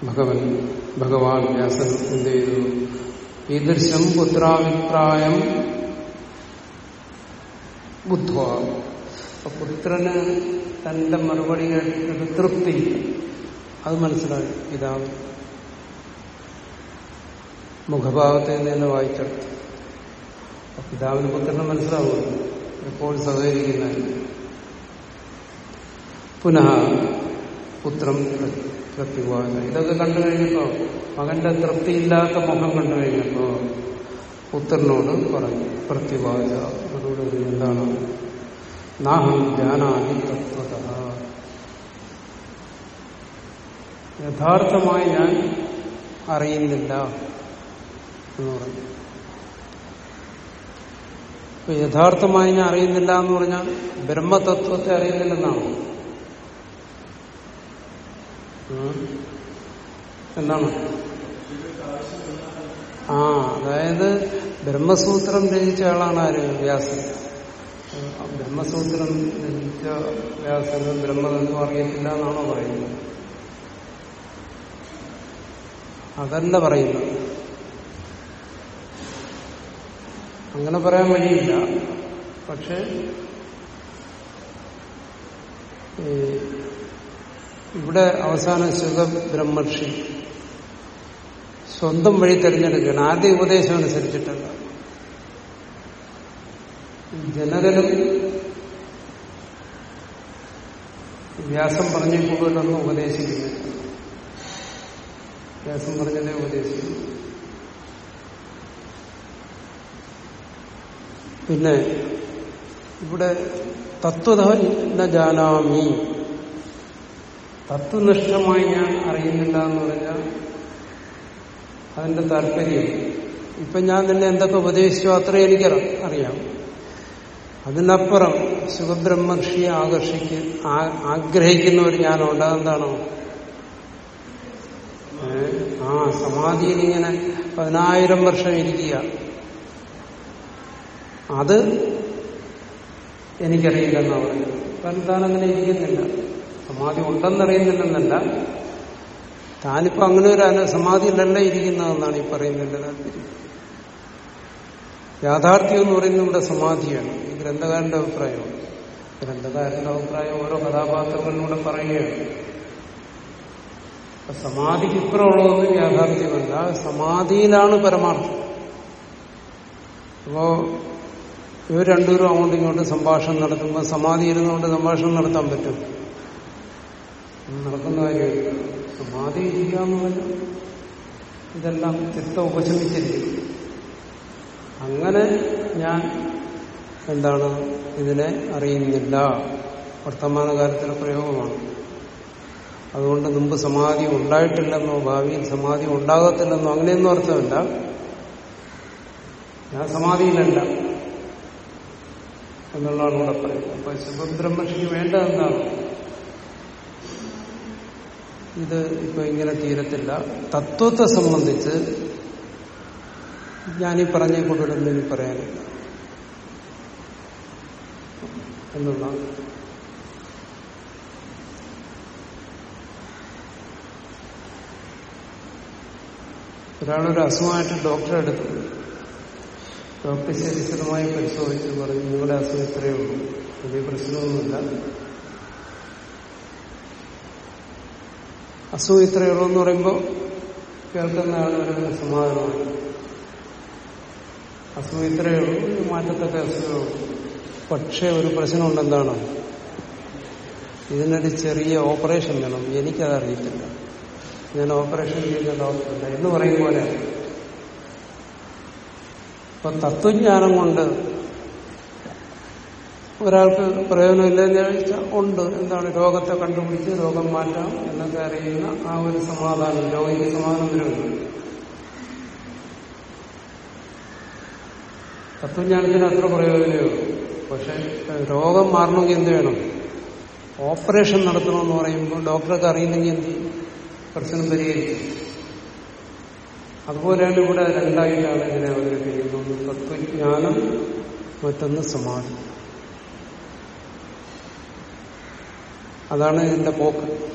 ഭഗവൻ ഭഗവാൻ വ്യാസൻ എന്ത് ചെയ്തു? ഈദൃശം പുത്രാഭിപ്രായം ബുദ്ധ അപ്പൊ പുത്രന് തന്റെ മറുപടി കേട്ടിട്ട് തൃപ്തി. അത് മനസ്സിലായി. പിതാവ് മുഖഭാവത്തെ തന്നെ വായിച്ചെടുത്തു. പിതാവിന് പുത്രനെ മനസ്സിലാവുന്നു എപ്പോൾ സഹകരിക്കുന്നതിന് പുനഃ പുത്രം പ്രത്യുവാന ഇതൊക്കെ കണ്ടു കഴിഞ്ഞപ്പോ മകന്റെ തൃപ്തിയില്ലാത്ത മുഖം കണ്ടു കഴിഞ്ഞപ്പോ പുത്രനോട് പറഞ്ഞു പ്രത്യുവാച അതോട് എന്താണ്? നാഹം ജ്ഞാനാദി തത്വത. യഥാർത്ഥമായി ഞാൻ അറിയുന്നില്ല എന്ന് പറഞ്ഞു. യഥാർത്ഥമായി ഞാൻ അറിയുന്നില്ല എന്ന് പറഞ്ഞാൽ ബ്രഹ്മതത്വത്തെ അറിയുന്നില്ലെന്നാണ്? എന്താണ്? ആ അതായത് ബ്രഹ്മസൂത്രം രചിച്ച ആളാണ് ആര്? വ്യാസൻ. ബ്രഹ്മസൂത്രം രചിച്ച വ്യാസൻ ബ്രഹ്മതത്വം അറിയത്തില്ല എന്നാണോ പറയുന്നത്? അതല്ല പറയുന്നത്. അങ്ങനെ പറയാൻ വഴിയില്ല. പക്ഷെ ഇവിടെ അവസാനം ശുഖ ബ്രഹ്മർഷി. സ്വന്തം വഴി തിരഞ്ഞെടുക്കുകയാണ്. ആദ്യ ഉപദേശം അനുസരിച്ചിട്ടല്ല. ജനകനും വ്യാസം പറഞ്ഞു കൂടുതലൊന്നും ഉപദേശിക്കുന്നില്ല. വ്യാസം പറഞ്ഞതേ ഉപദേശിക്കുന്നു. പിന്നെ ഇവിടെ തത്വത ജാനാമി. തത്വനിഷ്ഠമായി ഞാൻ അറിയുന്നില്ല എന്ന് പറഞ്ഞാൽ അതിന്റെ താല്പര്യം. ഇപ്പൊ ഞാൻ തന്നെ എന്തൊക്കെ ഉപദേശിച്ചോ അത്രയും എനിക്ക് അറിയാം. അതിനപ്പുറം സുഖബ്രഹ്മർഷിയെ ആകർഷിക്ക ആഗ്രഹിക്കുന്ന ഒരു ഞാൻ അതെന്താണോ? ആ സമാധിയിൽ ഇങ്ങനെ പതിനായിരം വർഷം ഇരിക്കുക. അത് എനിക്കറിയില്ലെന്നാണ് കാരണം താൻ അങ്ങനെ ഇരിക്കുന്നില്ല. സമാധി ഉണ്ടെന്നറിയുന്നില്ലെന്നല്ല. താനിപ്പോ അങ്ങനെ ഒരു അന സമാധിയിലല്ല ഇരിക്കുന്നതെന്നാണ് ഈ പറയുന്നതിന്റെ താല്പര്യം യാഥാർത്ഥ്യം എന്ന് പറയുന്നത് ഇവിടെ സമാധിയാണ്. ഈ ഗ്രന്ഥകാരന്റെ അഭിപ്രായമാണ് ഗ്രന്ഥകാരന്റെ അഭിപ്രായം ഓരോ കഥാപാത്രങ്ങളിലൂടെ പറയുകയാണ്. സമാധിക്ക് ഇപ്പുറമുള്ളതൊന്നും യാഥാർത്ഥ്യമല്ല. സമാധിയിലാണ് പരമാർത്ഥം. അപ്പോ ഇവർ രണ്ടുപേരും അങ്ങോട്ടും ഇങ്ങോട്ടും സംഭാഷണം നടത്തുമ്പോൾ സമാധി ഇരുന്നുകൊണ്ട് സംഭാഷണം നടത്താൻ പറ്റും. നടക്കുന്ന കാര്യമില്ല സമാധി ഇരിക്കാമെന്നല്ല ഇതെല്ലാം ചിത്തം ഉപശമിച്ചിരിക്കും. അങ്ങനെ ഞാൻ എന്താണ് ഇതിനെ അറിയുന്നില്ല. വർത്തമാനകാലത്തിലെ പ്രയോഗമാണ്. അതുകൊണ്ട് മുമ്പ് സമാധി ഉണ്ടായിട്ടില്ലെന്നോ ഭാവിയിൽ സമാധി ഉണ്ടാകത്തില്ലെന്നോ അങ്ങനെയൊന്നും അർത്ഥമില്ല. ഞാൻ സമാധിയിലല്ല എന്നുള്ളതാണ് ഇവിടെ പറയുന്നത്. അപ്പൊ ശുഭബ്രഹ്മഷിക്ക് വേണ്ട എന്താണ് ഇത് ഇപ്പൊ ഇങ്ങനെ തീരത്തില്ല. തത്വത്തെ സംബന്ധിച്ച് ഞാനീ പറഞ്ഞ കൂടുതലൊന്നും ഇനി പറയാനില്ല. എന്നുള്ള ഒരാളൊരു അസുഖമായിട്ട് ഡോക്ടറെ എടുത്തു ഡോക്ടർ ശരിസ്ഥിരമായി പരിശോധിച്ച് പറഞ്ഞു. നിങ്ങളുടെ അസുഖം ഇത്രയേ ഉള്ളൂ. വലിയ പ്രശ്നമൊന്നുമില്ല. അസുഖം ഇത്രയേ ഉള്ളൂ എന്ന് പറയുമ്പോൾ കേൾക്കുന്ന ആളുകൾ സമാധാനമാണ്. അസുഖം ഇത്രയേ ഉള്ളൂ മാറ്റത്തക്ക അസുഖം പക്ഷേ ഒരു പ്രശ്നമുണ്ട് എന്താണ്? ഇതിനൊരു ചെറിയ ഓപ്പറേഷൻ വേണം. എനിക്കത് അറിയത്തില്ല. ഞാൻ ഓപ്പറേഷൻ ചെയ്യുന്ന ഡോക്ടറല്ല എന്ന് പറയും പോലെ. അപ്പൊ തത്വജ്ഞാനം കൊണ്ട് ഒരാൾക്ക് പ്രയോജനമില്ലെന്ന് ചോദിച്ചാൽ ഉണ്ട്. എന്താണ് രോഗത്തെ കണ്ടുപിടിച്ച് രോഗം മാറ്റാം എന്നൊക്കെ അറിയുന്ന ആ ഒരു സമാധാനം രോഗിക്ക് സമാധാനം വരുന്നുണ്ട് തത്വജ്ഞാനത്തിന് അത്ര പ്രയോജനമേ പക്ഷെ രോഗം മാറണമെങ്കിൽ എന്ത് വേണം? ഓപ്പറേഷൻ നടത്തണമെന്ന് പറയുമ്പോൾ ഡോക്ടർക്ക് അറിയില്ലെങ്കിൽ എന്ത് പ്രശ്നം പരിഹരിക്കും. അതുപോലെയാണ് ഇവിടെ രണ്ടായിട്ടാണ് ഇതിനെ അവതരിപ്പിക്കുന്നത് തത്വജ്ഞാനം മറ്റൊന്ന് സമാധി. അതാണ് ഇതിന്റെ പോക്ക്.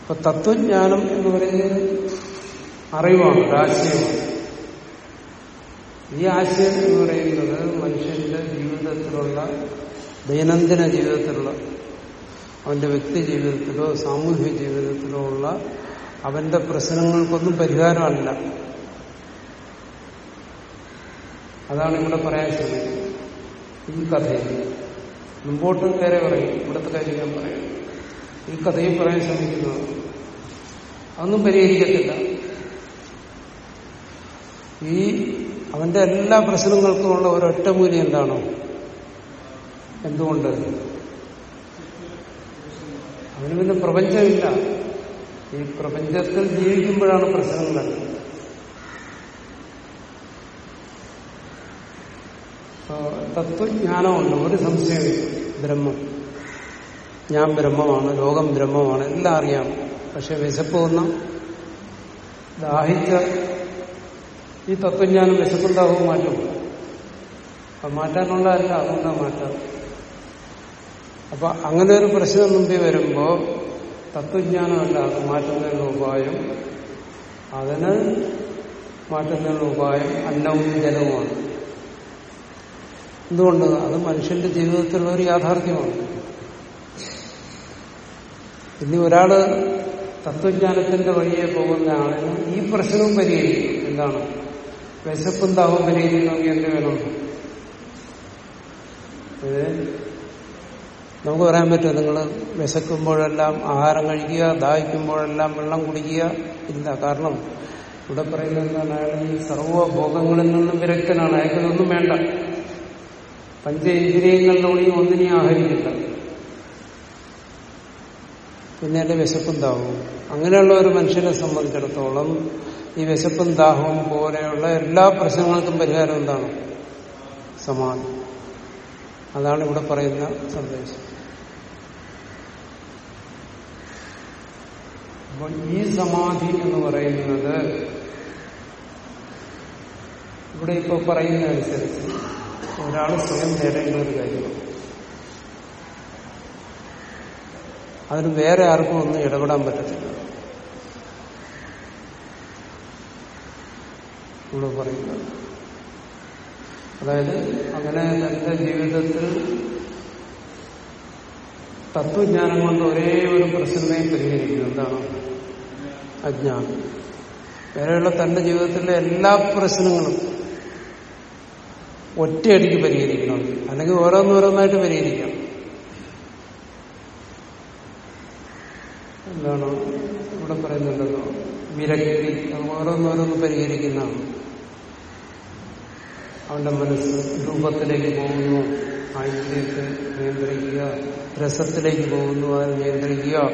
അപ്പൊ തത്വജ്ഞാനം എന്ന് പറയുന്നത് അറിവാണ് ഒരാശയമാണ് ഈ ആശയം എന്ന് പറയുന്നത് മനുഷ്യന്റെ ജീവിതത്തിലുള്ള ദൈനംദിന ജീവിതത്തിലുള്ള അവന്റെ വ്യക്തി ജീവിതത്തിലോ സാമൂഹ്യ ജീവിതത്തിലോ ഉള്ള അവന്റെ പ്രശ്നങ്ങൾക്കൊന്നും പരിഹാരമല്ല. അതാണ് ഇവിടെ പറയാൻ ശ്രമിക്കുന്നത്. ഈ കഥയിൽ മുമ്പോട്ട് കയറി പറയും. ഇവിടുത്തെ കാര്യം ഞാൻ പറയും. ഈ കഥയും പറയാൻ ശ്രമിക്കുന്നത് അതൊന്നും പരിഹരിക്കത്തില്ല. ഈ അവന്റെ എല്ലാ പ്രശ്നങ്ങൾക്കുമുള്ള ഒരൊറ്റ മൂല്യം എന്താണോ? എന്തുകൊണ്ട്? അവന് പിന്നെ പ്രപഞ്ചമില്ല. ഈ പ്രപഞ്ചത്തിൽ ജീവിക്കുമ്പോഴാണ് പ്രശ്നങ്ങൾ തത്വജ്ഞാനമുണ്ട്. ഒരു സംശയമില്ല. ബ്രഹ്മം. ഞാൻ ബ്രഹ്മമാണ് ലോകം ബ്രഹ്മമാണ് എല്ലാം അറിയാം. പക്ഷെ വിശപ്പ് വന്ന ദാഹിച്ച ഈ തത്വജ്ഞാനം വിശപ്പുണ്ടാവും മാറ്റും. അപ്പൊ മാറ്റാനുള്ള അല്ല അതുകൊണ്ടാണ് മാറ്റാം. അപ്പൊ അങ്ങനെ ഒരു പ്രശ്നം മുമ്പിൽ വരുമ്പോ തത്വജ്ഞാനമല്ല അത് മാറ്റുന്നതിനുള്ള ഉപായം. അതിന് മാറ്റുന്നതിനുള്ള ഉപായം അന്നവും ജലവുമാണ് എന്തുകൊണ്ട്? അത് മനുഷ്യന്റെ ജീവിതത്തിലുള്ള ഒരു യാഥാർത്ഥ്യമാണ്. ഇനി ഒരാൾ തത്വജ്ഞാനത്തിന്റെ വഴിയെ പോകുന്ന ആളിന് ഈ പ്രശ്നവും പരിഹരിക്കും. എന്താണ്? വിശപ്പും താവും പരിഹരിക്കണമെങ്കിൽ എന്ത് വേണം നമുക്ക് പറയാൻ പറ്റും നിങ്ങൾ വിശക്കുമ്പോഴെല്ലാം ആഹാരം കഴിക്കുക ദാഹിക്കുമ്പോഴെല്ലാം വെള്ളം കുടിക്കുക ഇല്ല. കാരണം ഇവിടെ പറയുന്നത് എന്താണ് അയാൾ ഈ സർവഭോഗങ്ങളിൽ നിന്നും വിരക്തനാണ്. അയാൾക്കിതൊന്നും വേണ്ട. പഞ്ചേന്ദ്രിയങ്ങളിലൂടെയും ഒന്നിനെ ആഹരിക്കില്ല പിന്നെ എന്റെ വിശപ്പും ദാഹവും. അങ്ങനെയുള്ള ഒരു മനുഷ്യനെ സംബന്ധിച്ചിടത്തോളം ഈ വിശപ്പും ദാഹവും പോലെയുള്ള എല്ലാ പ്രശ്നങ്ങൾക്കും പരിഹാരം എന്താണ്? സമാധി. അതാണ് ഇവിടെ പറയുന്ന സന്ദേശം. അപ്പോൾ ഈ സമാധി എന്ന് പറയുന്നത് ഇവിടെ ഇപ്പോൾ പറയുന്നതനുസരിച്ച് ഒരാൾ സ്വയം നേടേണ്ട ഒരു കാര്യമാണ്. അതിന് വേറെ ആർക്കും ഒന്നും ഇടപെടാൻ പറ്റത്തില്ല. ഇവിടെ പറയുന്നത് അതായത് അങ്ങനെ തന്റെ ജീവിതത്തിൽ തത്വജ്ഞാനം കൊണ്ട് ഒരേ ഒരു പ്രശ്നമേ പരിഹരിക്കുന്നു എന്താണ്? അജ്ഞാനം. വേറെയുള്ള തന്റെ ജീവിതത്തിലെ എല്ലാ പ്രശ്നങ്ങളും ഒറ്റയടിക്ക് പരിഹരിക്കണം. അല്ലെങ്കിൽ ഓരോന്നോരോന്നായിട്ട് പരിഹരിക്കാം. എന്താണ് ഇവിടെ പറയുന്നുണ്ടല്ലോ? വിരക്തി. ഓരോന്നോരോന്ന് പരിഹരിക്കുന്നതാണ്. അവന്റെ മനസ്സ് രൂപത്തിലേക്ക് പോകുന്നു. ആയുധത്തെ നിയന്ത്രിക്കുക. രസത്തിലേക്ക് പോകുന്നു. അത് നിയന്ത്രിക്കുക.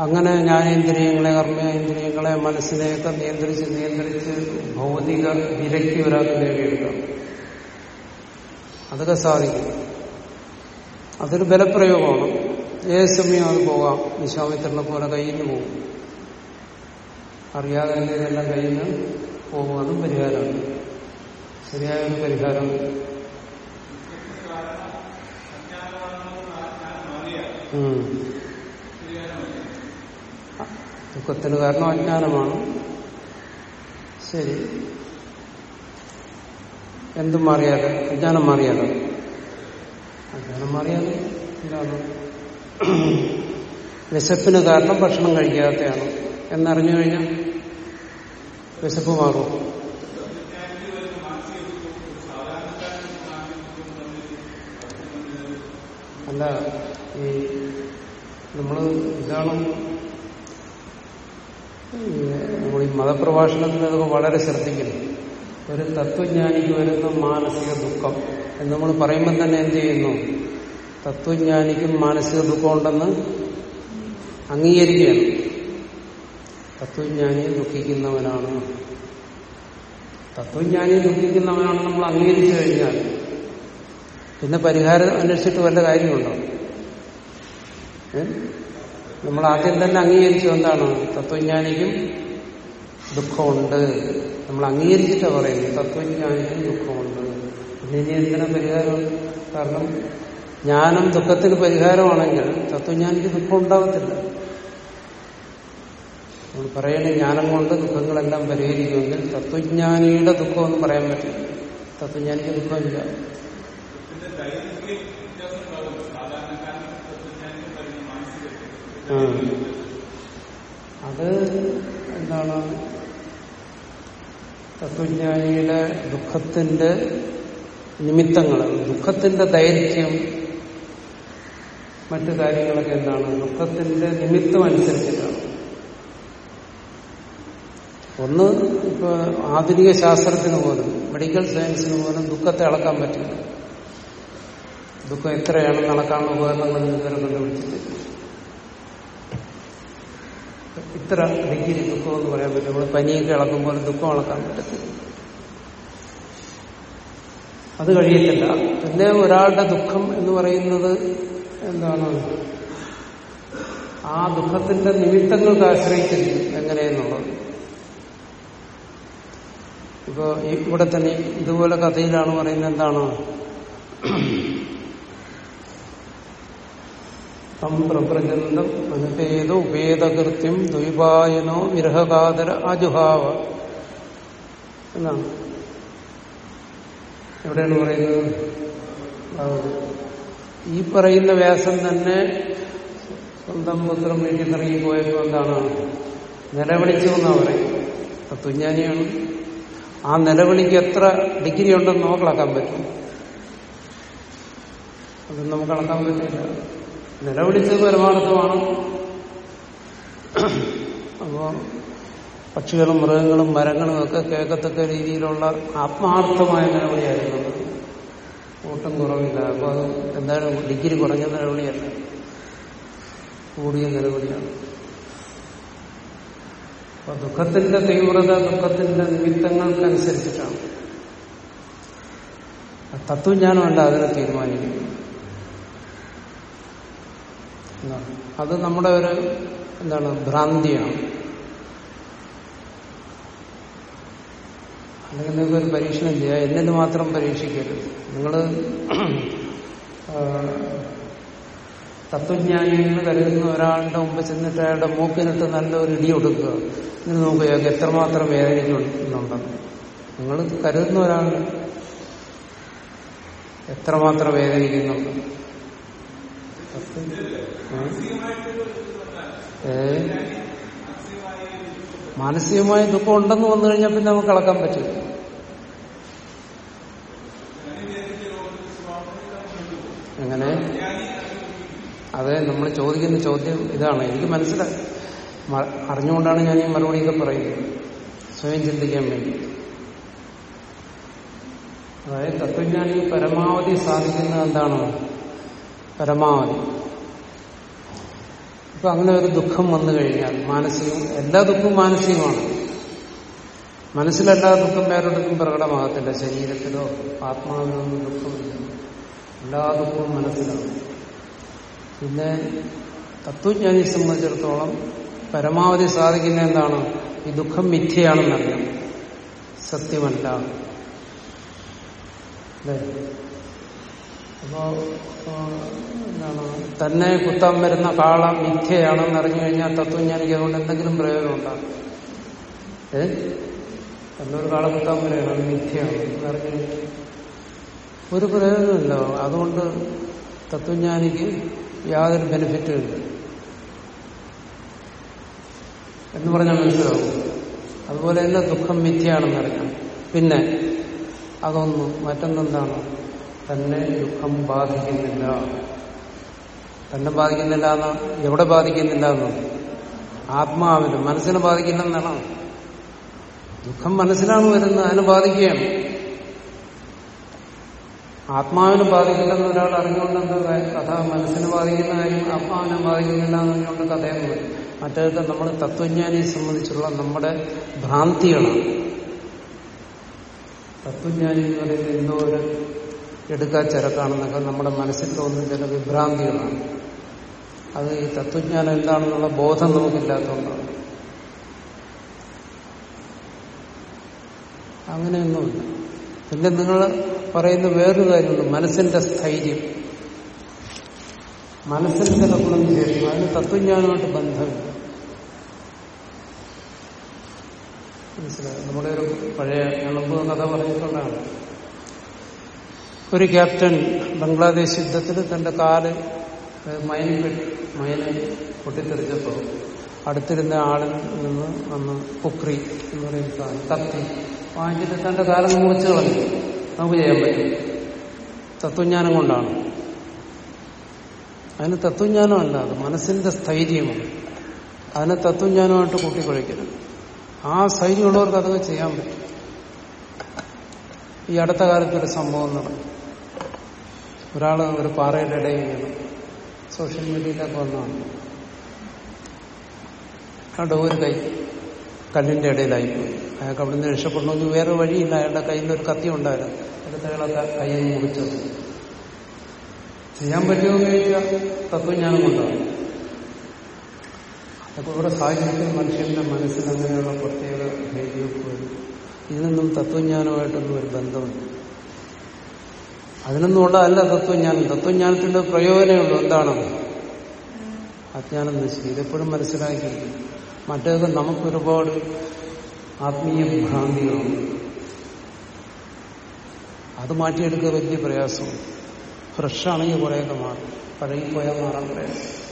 അങ്ങനെ ജ്ഞാനേന്ദ്രിയങ്ങളെ കർമ്മേന്ദ്രിയങ്ങളെ മനസ്സിനെയൊക്കെ നിയന്ത്രിച്ച് നിയന്ത്രിച്ച് ഭൗതിക വിലയ്ക്ക് ഒരാൾക്ക് നേടിയെടുക്കാം. അതൊക്കെ സാധിക്കും. അതൊരു ബലപ്രയോഗമാണ്. ഏത് സമയം അത് പോകാം? വിശ്വാമിത്രനെ പോലെ കയ്യിൽ നിന്ന് പോകും. അറിയാതെ എന്തെല്ലാം കയ്യിൽ നിന്ന് പോകും. അതും പരിഹാരമാണ്. ശരിയായ ഒരു പരിഹാരം. ഉം. ദുഃഖത്തിന് കാരണം അജ്ഞാനമാണ്. ശരി. എന്തും മാറിയാലും അജ്ഞാനം മാറിയാലോ. അജ്ഞാനം മാറിയാലും എന്താണ് വിശപ്പിന് കാരണം ഭക്ഷണം കഴിക്കാത്തയാണ്. എന്നറിഞ്ഞു കഴിഞ്ഞാൽ വിശപ്പ് മാറും. അല്ല ഈ നമ്മൾ ഇതാണ് നമ്മൾ ഈ മതപ്രഭാഷണത്തിൽ അതൊക്കെ വളരെ ശ്രദ്ധിക്കുന്നു ഒരു തത്വജ്ഞാനിക്ക് വരുന്ന മാനസിക ദുഃഖം എന്ന് നമ്മൾ പറയുമ്പോൾ തന്നെ എന്ത് ചെയ്യുന്നു? തത്വജ്ഞാനിക്കും മാനസിക ദുഃഖമുണ്ടെന്ന് അംഗീകരിക്കുകയാണ്. തത്വജ്ഞാനിയെ ദുഃഖിക്കുന്നവനാണ്. തത്വജ്ഞാനിയെ ദുഃഖിക്കുന്നവനാണ് നമ്മൾ അംഗീകരിച്ചു കഴിഞ്ഞാൽ പിന്നെ പരിഹാരം അന്വേഷിച്ചിട്ട് വല്ല കാര്യമുണ്ടോ? നമ്മൾ ആദ്യം തന്നെ അംഗീകരിച്ചു എന്താണ് തത്വജ്ഞാനിക്കും ദുഃഖമുണ്ട്. നമ്മൾ അംഗീകരിച്ചിട്ട് പറയുന്നത്. തത്വജ്ഞാനിക്കും ദുഃഖമുണ്ട്. പിന്നെ ഇനി എന്തിനാ പരിഹാരം? കാരണം ജ്ഞാനം ദുഃഖത്തിന് പരിഹാരമാണെങ്കിൽ തത്വജ്ഞാനിക്ക് ദുഃഖം ഉണ്ടാവത്തില്ല. നമ്മൾ പറയണ ജ്ഞാനം കൊണ്ട് ദുഃഖങ്ങളെല്ലാം പരിഹരിക്കുമെങ്കിൽ തത്വജ്ഞാനിയുടെ ദുഃഖം എന്ന് പറയാൻ പറ്റില്ല. തത്വജ്ഞാനിക്ക് ദുഃഖമില്ല ആ. അത് എന്താണ്? തത്വജ്ഞാനിയുടെ ദുഃഖത്തിന്റെ നിമിത്തങ്ങൾ. ദുഃഖത്തിന്റെ ദൈർഘ്യം. മറ്റു കാര്യങ്ങളൊക്കെ എന്താണ്? ദുഃഖത്തിന്റെ നിമിത്തം അനുസരിച്ചിട്ടാണ്. ഒന്ന് ഇപ്പൊ ആധുനിക ശാസ്ത്രത്തിന് പോലും മെഡിക്കൽ സയൻസിന് പോലും ദുഃഖത്തെ അളക്കാൻ പറ്റില്ല. ദുഃഖം എത്രയാണെന്ന് അളക്കാനുള്ള ഉപകരണങ്ങൾ ഇതുവരെ കണ്ടുപിടിച്ചിട്ടില്ല. ഇത്ര ഡിഗ്രി ദുഃഖം എന്ന് പറയാൻ പറ്റും നമ്മൾ പനിയൊക്കെ അളക്കുമ്പോൾ ദുഃഖം ഇളക്കാൻ പറ്റത്തില്ല. അത് കഴിയത്തില്ല. പിന്നെ ഒരാളുടെ ദുഃഖം എന്ന് പറയുന്നത് എന്താണ്? ആ ദുഃഖത്തിന്റെ നിമിത്തങ്ങൾക്ക് ആശ്രയിച്ചിരിക്കും. എങ്ങനെയെന്നുള്ളത്? ഇപ്പോ ഇവിടെ തന്നെ ഇതുപോലെ കഥയിലാണ് പറയുന്നത് എന്താണ്? തം പ്രപ്രചന്തം അനുപേത ഉപേതകൃത്യം ദ്വൈപായനോ വിരഹകാതര അജുഹാവ. എന്നാണ്. എവിടെയാണ് പറയുന്നത്? ഈ പറയുന്ന വ്യാസം തന്നെ സ്വന്തം പുത്രം വീട്ടിൽ ഇറങ്ങി പോയപ്പോ എന്താണ്? നിലവിളിച്ചു എന്നാ പറയും തത്വജ്ഞാനിയാണ് ആ നിലവിളിക്ക് എത്ര ഡിഗ്രി ഉണ്ടെന്ന് നമുക്ക് പറ്റും. അത് നമുക്ക് അളക്കാൻ പറ്റില്ല. നിലവിളിച്ചത് പരമാർത്ഥമാണ്. അപ്പോ പക്ഷികളും മൃഗങ്ങളും മരങ്ങളും ഒക്കെ കേൾക്കത്തക്ക രീതിയിലുള്ള ആത്മാർത്ഥമായ നിലവിളിയായിരുന്നു ഓട്ടം കുറവില്ല. അപ്പോൾ അത് എന്തായാലും ഡിഗ്രി കുറഞ്ഞ നിലവിളിയല്ല. കൂടിയ നിലവിളിയാണ്. അപ്പൊ ദുഃഖത്തിന്റെ തീവ്രത ദുഃഖത്തിന്റെ നിമിത്തങ്ങൾക്കനുസരിച്ചിട്ടാണ്. തത്വജ്ഞാനമല്ല അതിനെ തീരുമാനിക്കുന്നത്. എന്താണ്? അത് നമ്മുടെ ഒരു എന്താണ് ഭ്രാന്തിയാണ്. അല്ലെങ്കിൽ നിങ്ങൾക്ക് ഒരു പരീക്ഷണം ചെയ്യാം. എന്നിൽ മാത്രം പരീക്ഷിക്കരുത്. നിങ്ങൾ തത്വജ്ഞാനികൾ കരുതുന്ന ഒരാളുടെ മുമ്പ് ചെന്നിട്ട് അയാളുടെ മൂക്കിനിട്ട് നല്ല ഒരു ഇടി കൊടുക്കുക. എന്നിട്ട് നോക്കുക എത്രമാത്രം വേദനിക്കുന്നുണ്ടെന്ന് നിങ്ങൾ കരുതുന്ന ഒരാൾ എത്രമാത്രം വേദനിക്കുന്നുണ്ട്. ഏ? മാനസികമായ ദുഃഖം ഉണ്ടെന്ന് വന്നു കഴിഞ്ഞാൽ പിന്നെ നമുക്ക് കളക്കാൻ പറ്റില്ല. എങ്ങനെ? അതെ നമ്മൾ ചോദിക്കുന്ന ചോദ്യം ഇതാണ്. എനിക്ക് മനസ്സിലായി. അറിഞ്ഞുകൊണ്ടാണ് ഞാൻ ഈ മറുപടിയൊക്കെ പറയുന്നത്. സ്വയം ചിന്തിക്കാൻ വേണ്ടി. അതായത് തത്വജ്ഞാനി പരമാവധി സാധിക്കുന്നത് എന്താണ്? പരമാവധി. ഇപ്പൊ അങ്ങനെ ഒരു ദുഃഖം വന്നു കഴിഞ്ഞാൽ മാനസികവും എല്ലാ ദുഃഖവും മാനസികമാണ്. മനസ്സിലെല്ലാ ദുഃഖം വേറൊരിടത്തും പ്രകടമാകത്തില്ല. ശരീരത്തിലോ ആത്മാവിലോ ഒന്നും ദുഃഖമില്ല. എല്ലാ ദുഃഖവും മനസ്സിലാണ്. പിന്നെ തത്വജ്ഞാനി സംബന്ധിച്ചിടത്തോളം പരമാവധി സാധിക്കുന്ന എന്താണ്? ഈ ദുഃഖം മിഥ്യയാണെന്നറിയാം. സത്യമല്ല. അപ്പോ എന്താണ് തന്നെ കുത്താൻ വരുന്ന കാള മിഥ്യയാണെന്ന് അറിഞ്ഞു കഴിഞ്ഞാൽ തത്വജ്ഞാനിക്ക് അതുകൊണ്ട് എന്തെങ്കിലും പ്രയോജനം ഉണ്ടാകും. എന്നൊരു കാള കുത്താൻ വരെയാണ് അത് മിഥ്യയാണ് അറിഞ്ഞു ഒരു പ്രയോജനമില്ല അതുകൊണ്ട് തത്വജ്ഞാനിക്ക് യാതൊരു ബെനിഫിറ്റും ഇല്ല. എന്ന് പറഞ്ഞാൽ മനസ്സിലാവും. അതുപോലെ തന്നെ ദുഃഖം മിഥ്യയാണെന്ന് മിഥ്യയാണെന്നറിയാം പിന്നെ അതൊന്നും മറ്റൊന്നെന്താണ്? തന്നെ ദുഃഖം ബാധിക്കുന്നില്ല. തന്നെ ബാധിക്കുന്നില്ല എന്ന് എവിടെ ബാധിക്കുന്നില്ല എന്ന്? ആത്മാവിന് മനസ്സിനെ ബാധിക്കില്ലെന്നാണ് ദുഃഖം മനസ്സിലാണ് വരുന്നത് അതിനെ ബാധിക്കുകയാണ്. ആത്മാവിനെ ബാധിക്കില്ലെന്ന് ഒരാൾ അറിഞ്ഞുകൊണ്ട് കഥ? മനസ്സിനെ ബാധിക്കുന്ന കാര്യം ആത്മാവിനെ ബാധിക്കുന്നില്ല എന്ന് കഥയെന്ന് പറയും മറ്റേത് നമ്മൾ തത്വജ്ഞാനിയെ സംബന്ധിച്ചുള്ള നമ്മുടെ ഭ്രാന്തികളാണ്. തത്വജ്ഞാനി എന്ന് പറയുന്നത് എന്തോ ഒരു എടുക്കാ ചിരക്കാണെന്നൊക്കെ നമ്മുടെ മനസ്സിൽ തോന്നുന്ന ചില വിഭ്രാന്തികളാണ്. അത് ഈ തത്വജ്ഞാനം എന്താണെന്നുള്ള ബോധം നമുക്കില്ലാത്തതുകൊണ്ടാണ്. അങ്ങനെയൊന്നുമില്ല. പിന്നെ നിങ്ങൾ പറയുന്ന വേറൊരു കാര്യമുണ്ട്. മനസ്സിന്റെ സ്ഥൈര്യം. മനസ്സിന് ചില ചെയ്യും അതിന് തത്വജ്ഞാനമായിട്ട് ബന്ധമില്ല. മനസ്സിലായി? നമ്മുടെ ഒരു പഴയ എളുപ്പ കഥ പറഞ്ഞിട്ടുള്ളതാണ്. ഒരു ക്യാപ്റ്റൻ ബംഗ്ലാദേശ് യുദ്ധത്തിൽ തന്റെ കാൽ മയൻ മയനെ പൊട്ടിത്തെറിച്ചപ്പോൾ അടുത്തിരുന്ന ആളിൽ നിന്ന് വന്ന് കുക്രി എന്ന് പറയുന്ന സാധനം കത്തി വാങ്ങിച്ചിട്ട് തന്റെ കാലം മുറിച്ച് കളഞ്ഞു. നമുക്ക് ചെയ്യാൻ പറ്റും. തത്വജ്ഞാനം കൊണ്ടാണ്. അതിന് തത്വജ്ഞാനമല്ല അത് മനസ്സിന്റെ സ്ഥൈര്യമാണ്. അതിനെ തത്വജ്ഞാനമായിട്ട് കൂട്ടിക്കൊഴിക്കരുത് ആ സ്ഥൈര്യമുള്ളവർക്ക് അതൊക്കെ ചെയ്യാൻ പറ്റും. ഈ അടുത്ത കാലത്തൊരു സംഭവം നടന്നു. ഒരാൾ ഒരു പാറയുടെ ഇടയിൽ വീണു സോഷ്യൽ മീഡിയയിലൊക്കെ വന്നാണ് അയാളുടെ ഒരു കൈ കല്ലിന്റെ ഇടയിലായി പോയി. അയാൾക്ക് അവിടെ നിന്ന് രക്ഷപ്പെടണമെങ്കിൽ വേറെ വഴിയില്ല. അയാളുടെ കയ്യിൽ ഒരു കത്തി ഉണ്ടായിരുന്നു. എന്നിട്ട് അയാളൊക്കെ കയ്യിൽ മുറിച്ചു ചെയ്യാൻ പറ്റുമെന്ന് ചോദിച്ചാൽ തത്വജ്ഞാനം കൊണ്ടാണ് അപ്പൊ ഇവിടെ സാഹചര്യത്തിൽ മനുഷ്യന്റെ മനസ്സിൽ അങ്ങനെയുള്ള പ്രത്യേക ഭേദിയൊക്കെ വരും. ഇതിനൊന്നും തത്വജ്ഞാനമായിട്ടൊന്നും ഒരു ബന്ധമില്ല. അതിനൊന്നും ഉള്ളതല്ല തത്വജ്ഞാനം. തത്വജ്ഞാനത്തിന്റെ പ്രയോജനമേ ഉള്ളൂ. എന്താണ് അജ്ഞാനം നശിക്കും ഇതെപ്പോഴും മനസ്സിലാക്കിയിരിക്കും. മറ്റേത് നമുക്കൊരുപാട് ആത്മീയ ഭ്രാന്തികളുണ്ട് അത് മാറ്റിയെടുക്കുക വലിയ പ്രയാസമാണ് ഫ്രഷാണെങ്കിൽ കുറേയൊക്കെ മാറും. പഴകിപ്പോയാൽ പോയാൽ മാറാൻ പ്രയാസം.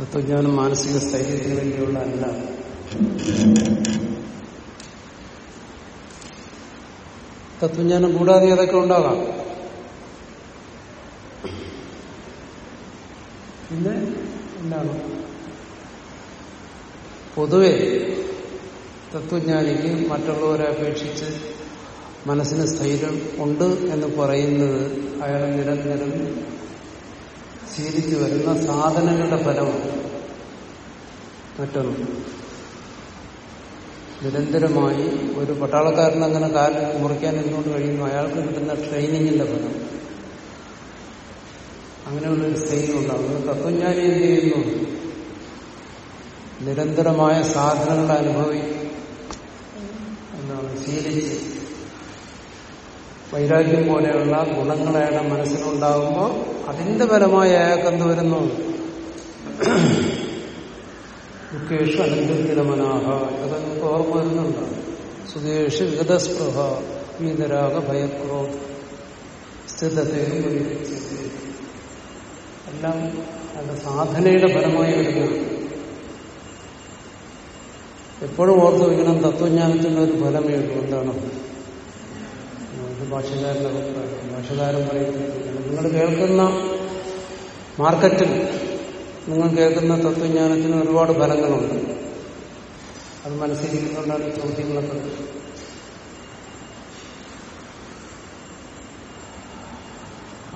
തത്വജ്ഞാനം മാനസിക സ്ഥൈര്യത്തിന് വേണ്ടിയുള്ള അല്ല തത്വജ്ഞാനം കൂടാതെ അതൊക്കെ ഉണ്ടാകാം? പിന്നെ എന്താണ്? പൊതുവെ തത്വജ്ഞാനിക്ക് മറ്റുള്ളവരെ അപേക്ഷിച്ച് മനസ്സിന് സ്ഥൈര്യം ഉണ്ട് എന്ന് പറയുന്നത് അയാൾ നിരന്തരം ശീലിച്ചു വരുന്ന സാധനങ്ങളുടെ ഫലമാണ് മറ്റൊന്ന്. നിരന്തരമായി ഒരു പട്ടാളക്കാരൻ അങ്ങനെ കാലിൽ മുറിക്കാൻ എന്തുകൊണ്ട് കഴിയുന്നു? അയാൾക്ക് കിട്ടുന്ന ട്രെയിനിങ്ങിന്റെ ഫലം. അങ്ങനെയുള്ളൊരു സ്ഥിതി ഉണ്ടാകുന്നത് തത്വജ്ഞാനി എന്ത് ചെയ്യുന്നു? നിരന്തരമായ സാധനങ്ങൾ അനുഭവി എന്താണ്? ശീലിച്ച് വൈരാഗ്യം പോലെയുള്ള ഗുണങ്ങൾ മനസ്സിലുണ്ടാകുമ്പോൾ അതിന്റെ ഫലമായി അയാൾക്ക് എന്ത് വരുന്നു? ദുഃഖേഷു ഇതൊക്കെ നമുക്ക് ഓർമ്മ വരുന്നുണ്ട്? സുഖേഷ് വിഗതസ്പൃഹ. വീതരാഗ ഭയക്രോധ സ്ഥിതത്തെയും എല്ലാം അത് സാധനയുടെ ഫലമായി വരുന്നതാണ് എപ്പോഴും ഓർത്തു വയ്ക്കണം തത്വജ്ഞാനത്തിന്റെ ഒരു ഫലമേ ഉള്ളൂ. എന്താണ്? ഭാഷകാരന്റെ അഭിപ്രായം. ഭാഷകാരൻ പറയുന്നത് നിങ്ങൾ കേൾക്കുന്ന മാർക്കറ്റിൽ നിങ്ങൾ കേൾക്കുന്ന തത്വജ്ഞാനത്തിന് ഒരുപാട് ഫലങ്ങളുണ്ട്. അത് മനസ്സിലിരിക്കുന്നുകൊണ്ടാണ് ഈ ചോദ്യങ്ങളൊക്കെ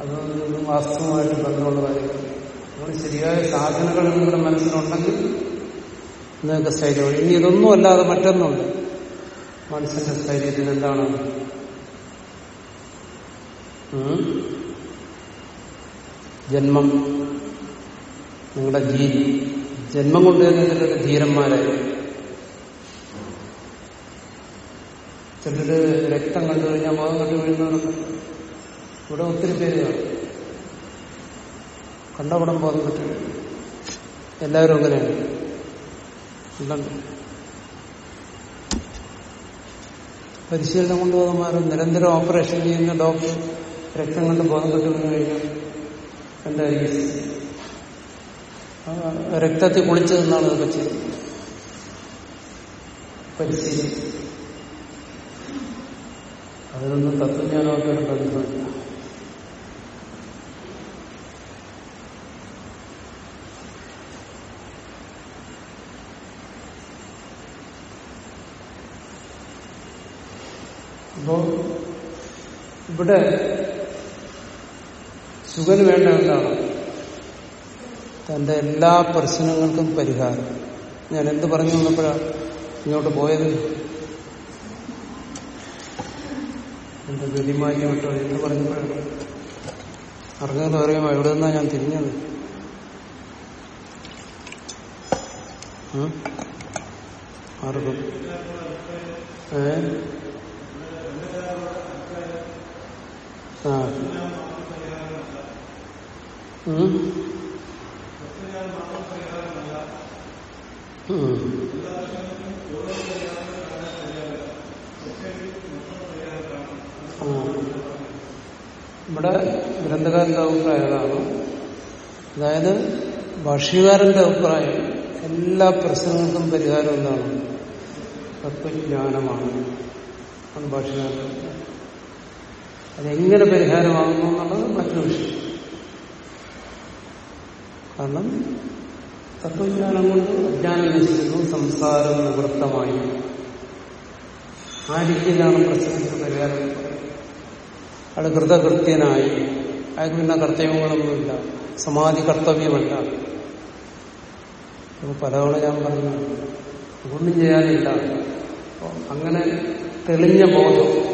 അതൊന്നും വാസ്തവമായിട്ട് ബന്ധമുള്ള കാര്യങ്ങൾ. നമ്മൾ ശരിയായ സാധനങ്ങൾ നിങ്ങളുടെ മനസ്സിലുണ്ടെങ്കിൽ നിങ്ങൾക്ക് സ്ഥൈര്യമാണ്. ഇനി ഇതൊന്നും അല്ലാതെ മറ്റൊന്നുണ്ട് മനസ്സിന്റെ സ്ഥൈര്യത്തിന് എന്താണ്? ജന്മം. നിങ്ങളുടെ ജീ ജന്മം കൊണ്ട് തന്നെ ചിലർ ധീരന്മാരായി. ചിലര് രക്തം കണ്ടു കഴിഞ്ഞാൽ മുഖം കണ്ടു വീഴുന്നവരൊക്കെ ഇവിടെ ഒത്തിരി പേര് കാണും. കണ്ടവിടം ബോധം പറ്റില്ല എല്ലാവരും അങ്ങനെയാണ്. പരിശീലനം കൊണ്ടുപോകുന്നമാർ നിരന്തരം ഓപ്പറേഷൻ ചെയ്യുന്ന ഡോക്ടർ രക്തം കണ്ട് ബോധം കിട്ടുന്നു കഴിഞ്ഞാൽ എന്തായിരിക്കും? രക്തത്തിൽ കുളിച്ചു നിന്നാണ് ഇതൊക്കെ ചെയ്യുന്നത് പരിശീലനം. അതിനൊന്നും തത്വജ്ഞാനമായിട്ടൊരു ബന്ധമില്ല അപ്പോ ഇവിടെ സുഖന് വേണ്ട എന്താണ്? തന്റെ എല്ലാ പ്രശ്നങ്ങൾക്കും പരിഹാരം. ഞാൻ എന്ത് പറഞ്ഞു വന്നപ്പോഴാണ് ഇങ്ങോട്ട് പോയത്? എന്റെ ഗതി മാറ്റി വിട്ടോ എന്ന് പറഞ്ഞപ്പോഴാണ്. അറിഞ്ഞത് പറയുമ്പോൾ എവിടെ നിന്നാ ഞാൻ തിരിഞ്ഞത്? ആർക്കും? ഏ? ആ ഉം? ഉം. ആ. ഇവിടെ ഗ്രന്ഥകാരന്റെ അഭിപ്രായം അതാണ് അതായത് ഭാഷ്യകാരന്റെ അഭിപ്രായം എല്ലാ പ്രശ്നങ്ങൾക്കും പരിഹാരം എന്താണ് തത്വജ്ഞാനമാണ്. അത് ഭാഷ്യകാരന്റെ അതെങ്ങനെ പരിഹാരമാകുന്നു എന്നുള്ളത് മറ്റൊരു വിഷയം. കാരണം തത്വജ്ഞാനം കൊണ്ട് അജ്ഞാനം നശിക്കുന്നു സംസാരം നിവൃത്തമായി. ആ രീതിയിലാണ് പ്രശ്നത്തിന് പരിഹാരം അയാൾ കൃതകൃത്യനായി. അയാൾക്ക് പിന്നെ കർത്തവ്യങ്ങളൊന്നുമില്ല. സമാധി കർത്തവ്യമല്ല. പലതവണ ഞാൻ പറഞ്ഞു ഒന്നും ചെയ്യാനില്ല. അങ്ങനെ തെളിഞ്ഞ ബോധം.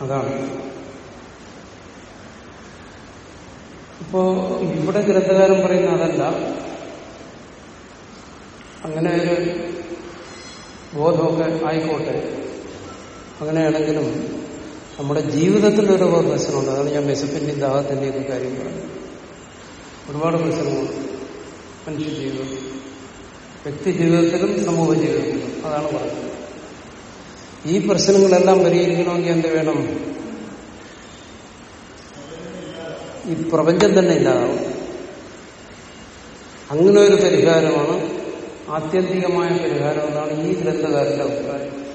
അതാണ്. ഇപ്പോ ഇവിടെ ഗ്രന്ഥകാരൻ പറയുന്ന അതല്ല. അങ്ങനെ ഒരു ബോധമൊക്കെ ആയിക്കോട്ടെ. അങ്ങനെയാണെങ്കിലും നമ്മുടെ ജീവിതത്തിലൊരു പ്രശ്നമുണ്ട് അതാണ് ഞാൻ വിശപ്പിന്റെയും ദാഹത്തിന്റെയും ഒക്കെ കാര്യം പറഞ്ഞത്. ഒരുപാട് പ്രശ്നങ്ങളുണ്ട് മനുഷ്യ ജീവിതം വ്യക്തി ജീവിതത്തിലും സമൂഹ ജീവിതത്തിലും അതാണ് പറയുന്നത് ഈ പ്രശ്നങ്ങളെല്ലാം പരിഹരിക്കണമെങ്കിൽ എന്ത് വേണം? ഈ പ്രപഞ്ചം തന്നെ ഇല്ലാതാവും. അങ്ങനെ ഒരു പരിഹാരമാണ് ആത്യന്തികമായ പരിഹാരം എന്നാണ് ഈ ഗ്രന്ഥകാരന്റെ അഭിപ്രായം.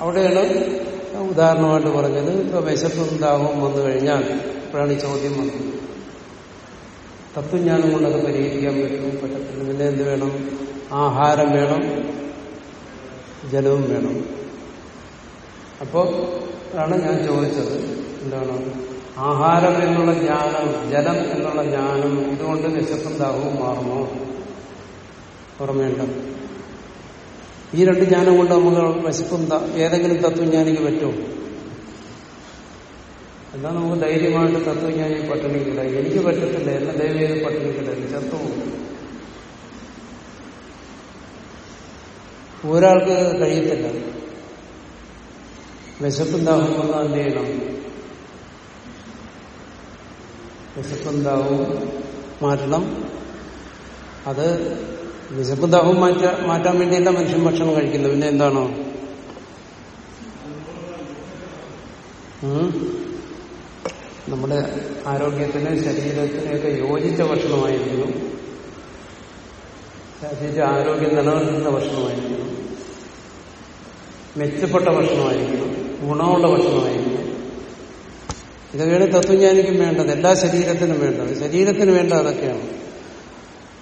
അവിടെയാണ് ഉദാഹരണമായിട്ട് പറഞ്ഞത്. ഇപ്പൊ വിശപ്പും ദാഹവും വന്നു കഴിഞ്ഞാൽ ഇപ്പോഴാണ് ഈ ചോദ്യം വന്നത്. തത്വജ്ഞാനം കൊണ്ടത് പരിഹരിക്കാൻ പറ്റും പറ്റത്തില്ല. പിന്നെ എന്ത് വേണം? ആഹാരം വേണം. ജലവും വേണം. അപ്പോ ആണ് ഞാൻ ചോദിച്ചത്. എന്താണ്? ആഹാരം എന്നുള്ള ജ്ഞാനം ജലം എന്നുള്ള ജ്ഞാനം ഇതുകൊണ്ട് വിശപ്പും ദാഹവും മാറുമോ? ഓർമ്മയുണ്ട്? ഈ രണ്ട് ജ്ഞാനം കൊണ്ട് നമുക്ക് വിശപ്പും ഏതെങ്കിലും തത്വജ്ഞാനിക്ക് പറ്റുമോ? എന്നാൽ നമുക്ക് ധൈര്യമായിട്ട് തത്വജ്ഞാനി പട്ടിണിക്കില്ല എനിക്ക് പറ്റത്തില്ല. എന്നെ ദൈവം പട്ടിണിക്കില്ല എനിക്ക് ചത്തുപോകും ഒരാൾക്ക് കഴിയത്തില്ല. വിശപ്പുണ്ടാകും വന്നാൽ എന്ത് ചെയ്യണം? വിശപ്പുണ്ടാവും മാറ്റണം. അത് വിശപ്പും ദാഹവും മാറ്റാ മാറ്റാൻ വേണ്ടിയല്ല മനുഷ്യൻ ഭക്ഷണം കഴിക്കുന്നത്. പിന്നെ എന്താണോ? നമ്മുടെ ആരോഗ്യത്തിന് ശരീരത്തിനൊക്കെ യോജിച്ച ഭക്ഷണമായിരിക്കുന്നു. ശരീര ആരോഗ്യം നിലനിർത്തുന്ന ഭക്ഷണമായിരിക്കുന്നു. മെച്ചപ്പെട്ട ഭക്ഷണമായിരിക്കുന്നു. ഗുണമുള്ള ഭക്ഷണമായിരിക്കണം ഇതൊക്കെയാണ് തത്വജ്ഞാനിക്കും വേണ്ടത്. എല്ലാ ശരീരത്തിനും വേണ്ടത്. ശരീരത്തിന് വേണ്ട അതൊക്കെയാണ്.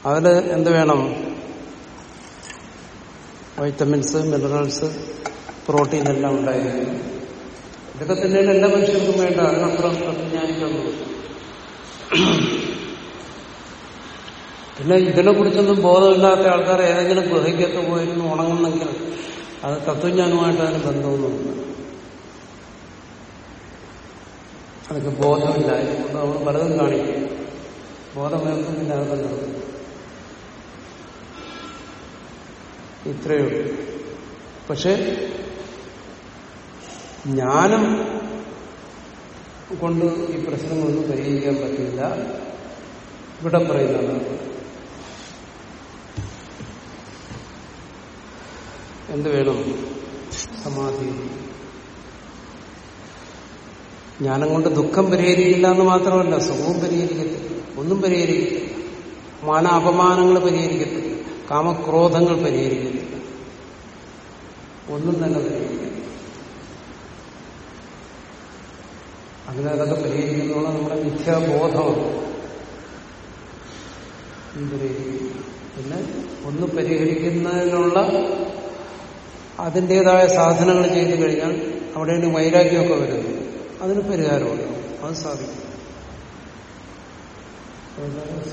അവർ എന്ത് വേണം? വൈറ്റമിൻസ് മിനറൽസ് പ്രോട്ടീൻ എല്ലാം ഉണ്ടായിരുന്നു. ഇതൊക്കെ തന്നെയാണ് എല്ലാ മനുഷ്യർക്കും വേണ്ട. അതിനപ്പുറം തത്വജ്ഞാനിക്കൊന്നും പിന്നെ ഇതിനെ കുറിച്ചൊന്നും ബോധമില്ലാത്ത ആൾക്കാർ ഏതെങ്കിലും ഗുഹയ്ക്കൊക്കെ പോയിരുന്നു ഉണങ്ങുന്നെങ്കിൽ അത് തത്വജ്ഞാനമായിട്ട് അതിന് ബന്ധമൊന്നുമില്ല. അതൊക്കെ ബോധമില്ല അതുകൊണ്ട് നമ്മൾ പലതും കാണിക്കും. ബോധം പിന്നെ അതൊക്കെ നടക്കും ഇത്രയേ ഉള്ളൂ. പക്ഷെ ജ്ഞാനം കൊണ്ട് ഈ പ്രശ്നങ്ങളൊന്നും പരിഹരിക്കാൻ പറ്റില്ല. ഇവിടെ പറയുന്നത് എന്ത് വേണം? സമാധി. ജ്ഞാനം കൊണ്ട് ദുഃഖം പരിഹരിക്കില്ല എന്ന് മാത്രമല്ല സുഖവും പരിഹരിക്കത്തില്ല. ഒന്നും പരിഹരിക്കത്തില്ല. മാന അപമാനങ്ങൾ പരിഹരിക്കത്തില്ല. കാമക്രോധങ്ങൾ പരിഹരിക്കത്തില്ല. ഒന്നും തന്നെ പരിഹരിക്കാം അങ്ങനെ അതൊക്കെ പരിഹരിക്കുന്നുള്ള നമ്മുടെ മിഥ്യാബോധമാണ് പിന്നെ ഒന്ന് പരിഹരിക്കുന്നതിനുള്ള അതിന്റെതായ സാധനങ്ങൾ ചെയ്തു കഴിഞ്ഞാൽ അവിടെയാണ് വൈരാഗ്യമൊക്കെ വരുന്നത് അതിന് പരിഹാരമുണ്ട്. അത് സാധിക്കും.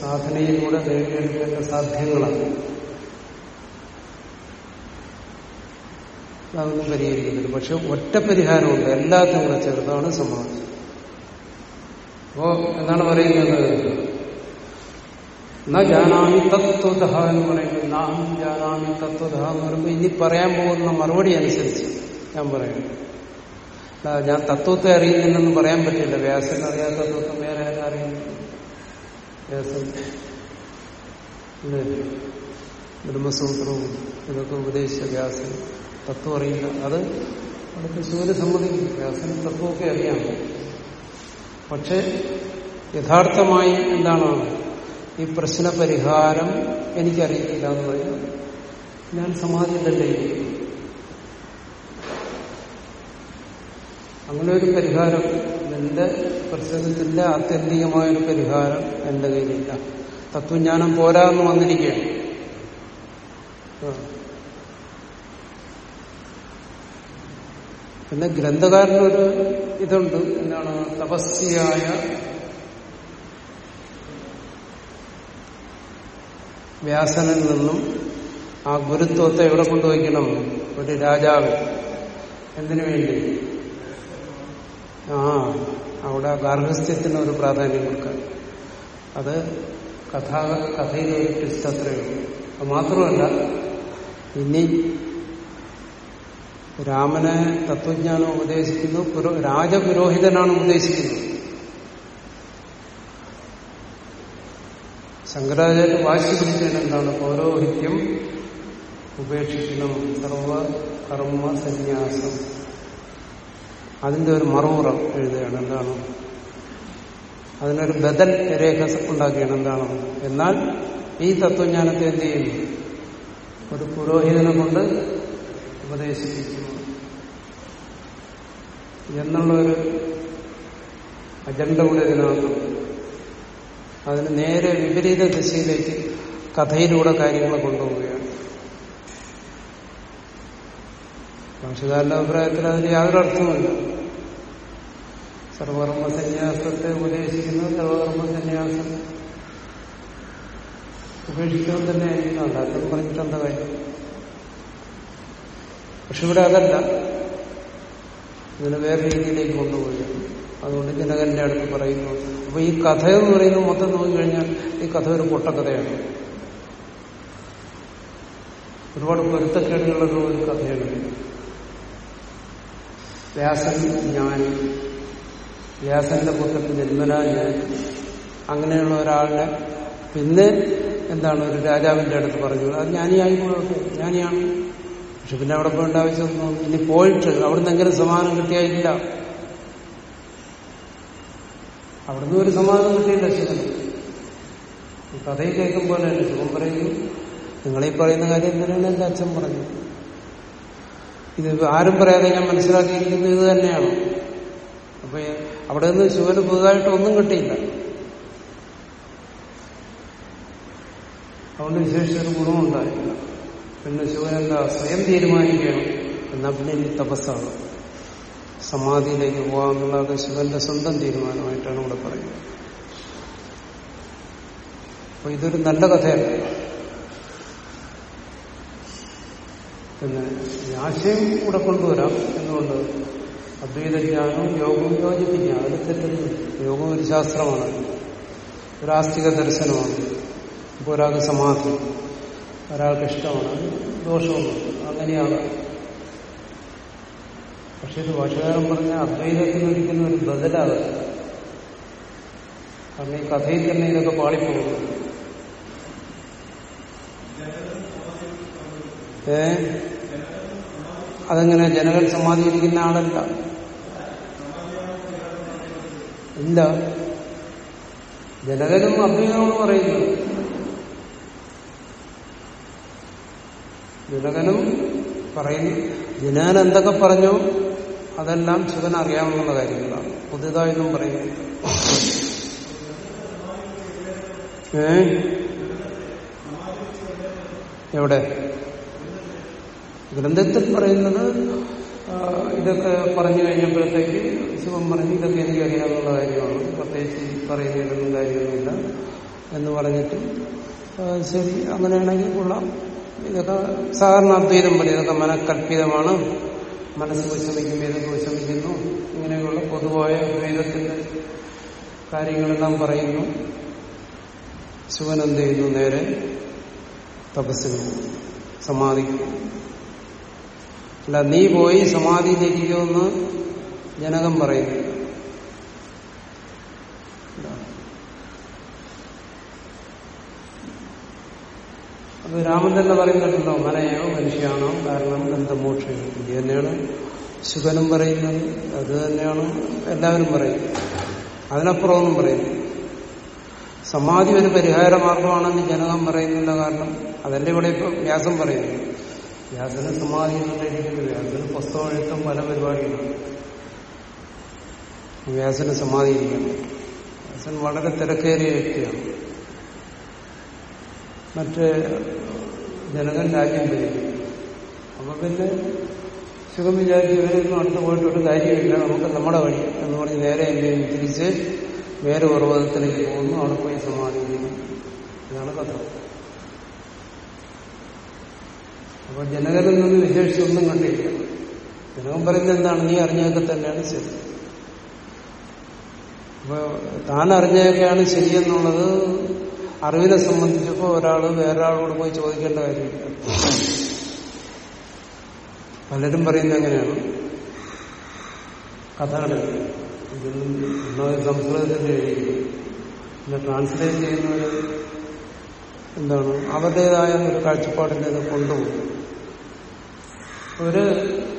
സാധനയിലൂടെ നേടിയെടുക്കേണ്ട സാധ്യങ്ങളാണ്. അതൊന്നും പരിഹരിക്കുന്നില്ല പക്ഷെ ഒറ്റ പരിഹാരമുണ്ട്. എല്ലാത്തിനും കൂടെ ചെറുതാണ് സമാധി. അപ്പോ എന്താണ് പറയുന്നത്? ന ജാനാമി തത്വത എന്ന് പറയുന്നത്. നാം ജാനാമി തത്വത എന്ന് പറയുമ്പോൾ ഇനി പറയാൻ പോകുന്ന മറുപടി അനുസരിച്ച് ഞാൻ പറയുന്നു ഞാൻ തത്വത്തെ അറിയുന്നില്ലെന്ന് പറയാൻ പറ്റില്ല. വ്യാസൻ അറിയാത്ത തത്വം വേറെ ആരും അറിയുന്നില്ല വ്യാസൻ? ബ്രഹ്മസൂത്രവും ഇതൊക്കെ ഉപദേശിച്ച വ്യാസൻ. തത്വം അറിയില്ല അത് അവിടുത്തെ ശിവന് സമ്മതിക്കും വ്യാസന് തത്വമൊക്കെ അറിയാം. പക്ഷെ യഥാർത്ഥമായി എന്താണ്? ഈ പ്രശ്ന പരിഹാരം എനിക്കറിയില്ല എന്ന് പറയുന്നത് ഞാൻ സമാധിയിലല്ലേ. അങ്ങനെ ഒരു പരിഹാരം നിന്റെ പ്രശ്നത്തിന്റെ ആത്യന്തികമായ ഒരു പരിഹാരം എന്റെ കയ്യിലില്ല. തത്വജ്ഞാനം പോരാ എന്ന് വന്നിരിക്കുകയാണ്. പിന്നെ ഗ്രന്ഥകാരനൊരു ഇതുണ്ട്. എന്താണ്? തപസ്യായ വ്യാസനിൽ നിന്നും ആ ഗുരുത്വത്തെ എവിടെ കൊണ്ടുവയ്ക്കണം? ഒരു രാജാവ്. എന്തിനു വേണ്ടി? ആ അവിടെ ഗാർഹസ്ഥ്യത്തിന് ഒരു പ്രാധാന്യം കൊടുക്കാൻ അത് കഥാ കഥയിലെ ഒരു ട്വിസ്റ്റ് അത്രയുള്ളൂ അത് മാത്രമല്ല ഇനി രാമനെ തത്വജ്ഞാനം ഉപദേശിക്കുന്നു രാജപുരോഹിതനാണ് ഉപദേശിക്കുന്നത്. ശങ്കരാചാര്യ വാശി എന്താണ്? പൗരോഹിത്യം ഉപേക്ഷിക്കണം. സർവ കർമ്മ സന്യാസം. അതിന്റെ ഒരു മറുപുറം എഴുതുകയാണ്. എന്താണ്? അതിനൊരു ബദൽ രേഖ ഉണ്ടാക്കുകയാണ്. എന്താണ്? എന്നാൽ ഈ തത്വജ്ഞാനത്തെ എന്ത് ചെയ്യുന്നു? ഒരു പുരോഹിതനെ കൊണ്ട് ഉപദേശിപ്പിക്കുന്നു എന്നുള്ള ഒരു അജണ്ട കൂടെ ഇതിനകത്തുണ്ട്. അതിന് നേരെ വിപരീത ദിശയിലേക്ക് കഥയിലൂടെ കാര്യങ്ങൾ കൊണ്ടുപോവുകയാണ്. ഭാഷകാരന്റെ അഭിപ്രായത്തിൽ അതിന് യാതൊരു അർത്ഥമില്ല സർവകർമ്മ സന്യാസത്തെ ഉപദേശിക്കുന്ന സർവകർമ്മ സന്യാസം ഉപേക്ഷിക്കാൻ തന്നെ ആയിരിക്കും അല്ലാത്ത പറഞ്ഞിട്ടെന്താ കാര്യം? പക്ഷെ ഇവിടെ അതല്ല. ഇതിനെ വേറെ രീതിയിലേക്ക് കൊണ്ടുപോയി. അതുകൊണ്ട് ജനകന്റെ അടുത്ത് പറയുന്നു അപ്പൊ ഈ കഥ എന്ന് പറയുന്നത് മൊത്തം നോക്കിക്കഴിഞ്ഞാൽ ഈ കഥ ഒരു പൊട്ടക്കഥയാണ്. ഒരുപാട് പൊരുത്തക്കേടുകളുള്ള ഒരു കഥയാണ് വ്യാസൻ ജ്ഞാനി വ്യാസന്റെ പുത്രൻ ജന്മനാ ജ്ഞാനി അങ്ങനെയുള്ള ഒരാളിനെ പിന്നെ എന്താണ് ഒരു രാജാവിന്റെ അടുത്ത് പറഞ്ഞത്. അത് ജ്ഞാനിയായി പോകട്ടെ ജ്ഞാനിയാണ്. പക്ഷെ പിന്നെ അവിടെ പോകേണ്ട ആവശ്യമൊന്നും ഇനി പോയിട്ട് അവിടുന്ന് എങ്ങനെ സമാധാനം കിട്ടിയായില്ല അവിടുന്ന് ഒരു സമാധാനം കിട്ടിയില്ല ശിവന്. ഈ കഥയിൽ കേൾക്കും പോലെ തന്നെ ശിവൻ പറയുന്നു നിങ്ങളീ പറയുന്ന കാര്യം എന്തിനാണ് എന്റെ അച്ഛൻ പറഞ്ഞു ഇത് ആരും പറയാതെ ഞാൻ മനസ്സിലാക്കിയിരിക്കുന്നത് ഇത് തന്നെയാണ്? അപ്പൊ അവിടെ നിന്ന് ശിവന് പുതുതായിട്ട് ഒന്നും കിട്ടിയില്ല. അതുകൊണ്ട് വിശേഷിച്ചൊരു ഗുണമുണ്ടായില്ല പിന്നെ ശിവനെന്താ സ്വയം തീരുമാനിക്കണം എന്നാ പിന്നെ ഇനി തപസ്സാണ്. സമാധിയിലേക്ക് പോകാമെന്നുള്ളത് ശിവന്റെ സ്വന്തം തീരുമാനമായിട്ടാണ് ഇവിടെ പറയുന്നത്. അപ്പൊ ഇതൊരു നല്ല കഥയല്ല. പിന്നെ ആശയം കൂടെ കൊണ്ടുവരാം എന്തുകൊണ്ട് അദ്വൈതജ്ഞാനം യോഗം യോജിപ്പിക്കാം അതിൽ തെറ്റൊന്നും യോഗം ഒരു ശാസ്ത്രമാണ്. ഒരു ആസ്തിക ദർശനമാണ്. ഇപ്പോൾ ഒരാൾക്ക് സമാധി. ഒരാൾക്ക് ഇഷ്ടമാണ് അത് അങ്ങനെയാണ്. പക്ഷെ ഇത് ഭാഷകാരൻ പറഞ്ഞ അദ്വൈതത്തിന് ഒരിക്കലും ഒരു ബദലാണ് കാരണം ഈ കഥയിൽ തന്നെ ഇതൊക്കെ പാളിപ്പോകുന്നു ഏ? അതെങ്ങനെ? ജനകൻ സമാധിയിരിക്കുന്ന ആളല്ല. ഇല്ല ജനകനും അദ്വൈതമാണ് പറയുന്നത്. ജനകനും പറയുന്നു ജനകൻ എന്തൊക്കെ പറഞ്ഞു? അതെല്ലാം ശിവൻ അറിയാവുന്ന കാര്യങ്ങളാണ്. പുതിയതായൊന്നും പറയുന്നില്ല ഏ? എവിടെ? ഗ്രന്ഥത്തിൽ പറയുന്നത് ഇതൊക്കെ പറഞ്ഞു കഴിഞ്ഞപ്പോഴത്തേക്ക് ശിവൻ പറഞ്ഞു ഇതൊക്കെ എനിക്കറിയാവുന്ന കാര്യമാണ്. പ്രത്യേകിച്ച് പറയുന്നതിലൊന്നും കാര്യമൊന്നുമില്ല എന്ന് പറഞ്ഞിട്ട് ശരി അങ്ങനെയാണെങ്കിൽ കൊള്ളാം. ഇതൊക്കെ സാധാരണ അദ്വൈതം പറയും ഇതൊക്കെ മനക്കൽപ്പിതമാണ്. മനസ്സ് വിഷമിക്കുമ്പോൾ ഇതൊക്കെ വിഷമിക്കുന്നു ഇങ്ങനെയുള്ള പൊതുവായ അദ്വൈതത്തിന്റെ കാര്യങ്ങളെല്ലാം പറയുന്നു. ശിവൻ എന്ത് ചെയ്യുന്നു? നേരെ തപസ്സിന് സമാധിക്കും. അല്ല നീ പോയി സമാധിയിലിരിക്കുമെന്ന് ജനകം പറയുന്നു. അത് രാമൻ തന്നെ പറയുന്നുണ്ടല്ലോ മനയോ മനുഷ്യാണോ? കാരണം ബന്ധമോക്ഷം ഇത് തന്നെയാണ് ശുഭനും പറയുന്നത് അത് തന്നെയാണ് എല്ലാവരും പറയുന്നത്. അതിനപ്പുറമൊന്നും പറയുന്നു സമാധി ഒരു പരിഹാര മാർഗമാണെന്ന് ജനകം പറയുന്നില്ല കാരണം അതല്ലേ ഇവിടെ ഇപ്പൊ വ്യാസം പറയുന്നു വ്യാസന് സമാധി എന്നുള്ളതിരിക്കുന്നത് വ്യാസന് പുസ്തകം എഴുത്തും പല പരിപാടികളും. വ്യാസന് സമാധി ഇരിക്കുന്നു വ്യാസൻ വളരെ തിരക്കേറിയ വ്യക്തിയാണ്. മറ്റ് ജനകൻ രാജ്യം ഭരിക്കും. അപ്പൊ പിന്നെ സുഖം വിചാരിച്ച് ഇവരൊന്നും അടുത്ത് പോയിട്ട് ഒരു കാര്യമില്ല നമുക്ക് നമ്മുടെ വഴി എന്ന് പറഞ്ഞ് നേരെ എന്തെങ്കിലും തിരിച്ച് വേറെ പർവതത്തിലേക്ക് പോകുന്നു അവിടെ പോയി സമാധിക്കുന്നു. ഇതാണ് കഥ. അപ്പൊ ജനകനിൽ നിന്ന് വിശേഷിച്ചൊന്നും കണ്ടില്ല ജനകം പറയുന്നത് എന്താണ്? നീ അറിഞ്ഞതൊക്കെ തന്നെയാണ് ശരി. അപ്പൊ താൻ അറിഞ്ഞതൊക്കെയാണ് ശരിയെന്നുള്ളത് അറിവിനെ സംബന്ധിച്ചപ്പോ ഒരാൾ വേറൊരാളോട് പോയി ചോദിക്കേണ്ട കാര്യമില്ല. പലരും പറയുന്നത് എങ്ങനെയാണ് കഥകളിൽ ഇതൊന്നും ഒന്നാമത് പിന്നെ ട്രാൻസ്ലേറ്റ് ചെയ്യുന്നവര് എന്താണ് അവരുടേതായ ഒരു കാഴ്ചപ്പാടിന്റെ ഇത് കൊണ്ടുപോകും. ഒരു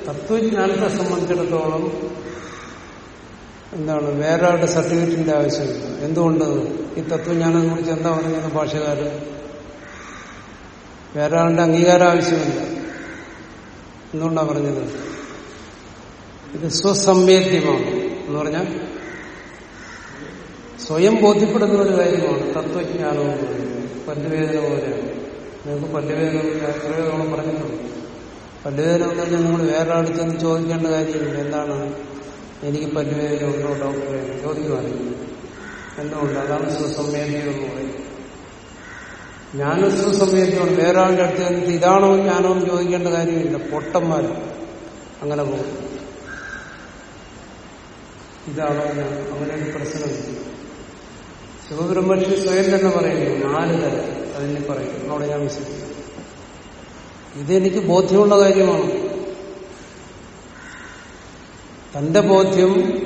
തത്വജ്ഞാനത്തെ സംബന്ധിച്ചിടത്തോളം എന്താണ് വേറൊരാളുടെ സർട്ടിഫിക്കറ്റിന്റെ ആവശ്യമില്ല. എന്തുകൊണ്ട്? ഈ തത്വജ്ഞാനം കുറിച്ച് എന്താ പറയുന്നത് ഭാഷകാരൻ? വേറൊരാളുടെ അംഗീകാരം ആവശ്യമില്ല. എന്തുകൊണ്ടാണ് പറഞ്ഞത്? ഇത് സ്വസംവേദ്യമാണ് എന്ന് പറഞ്ഞാൽ സ്വയം ബോധ്യപ്പെടുന്ന ഒരു കാര്യമാണ് തത്വജ്ഞാനം എന്ന് പറയുന്നത്. പല്ലുവേദന പോലെയാണ്. നിങ്ങൾക്ക് പല്ലുവേദന പറഞ്ഞിട്ടുണ്ട്. പല്ലുവേദന ഉണ്ടെങ്കിൽ നിങ്ങൾ വേറെ ചെന്ന് ചോദിക്കേണ്ട കാര്യമില്ല. എന്താണ്? എനിക്ക് പല്ലുവേദന ഉണ്ടോ ഡോക്ടറെ? ചോദിക്കുവാനില്ല എന്തുകൊണ്ട്? അതാണ് സ്വസംവേദ്യം എന്ന് പറയുന്നത്. ഞാനും സുസംവേദ്യമാണ് വേറെ ആളുടെ അടുത്ത് ചെന്നിട്ട് ഇതാണോ ഞാനോ എന്ന് ചോദിക്കേണ്ട കാര്യമില്ല. പൊട്ടന്മാർ അങ്ങനെ പോകും. ഇതാണോ ഞാൻ? അങ്ങനെ ഒരു പ്രശ്നമില്ല ശിവബ്രഹ്മർഷി സ്വയം തന്നെ പറയുന്നു നാല് തരം. അതിനെ പറയും അവിടെ ഞാൻ വിശ്വസിക്കുന്നു. ഇതെനിക്ക് ബോധ്യമുള്ള കാര്യമാണ്. തന്റെ ബോധ്യം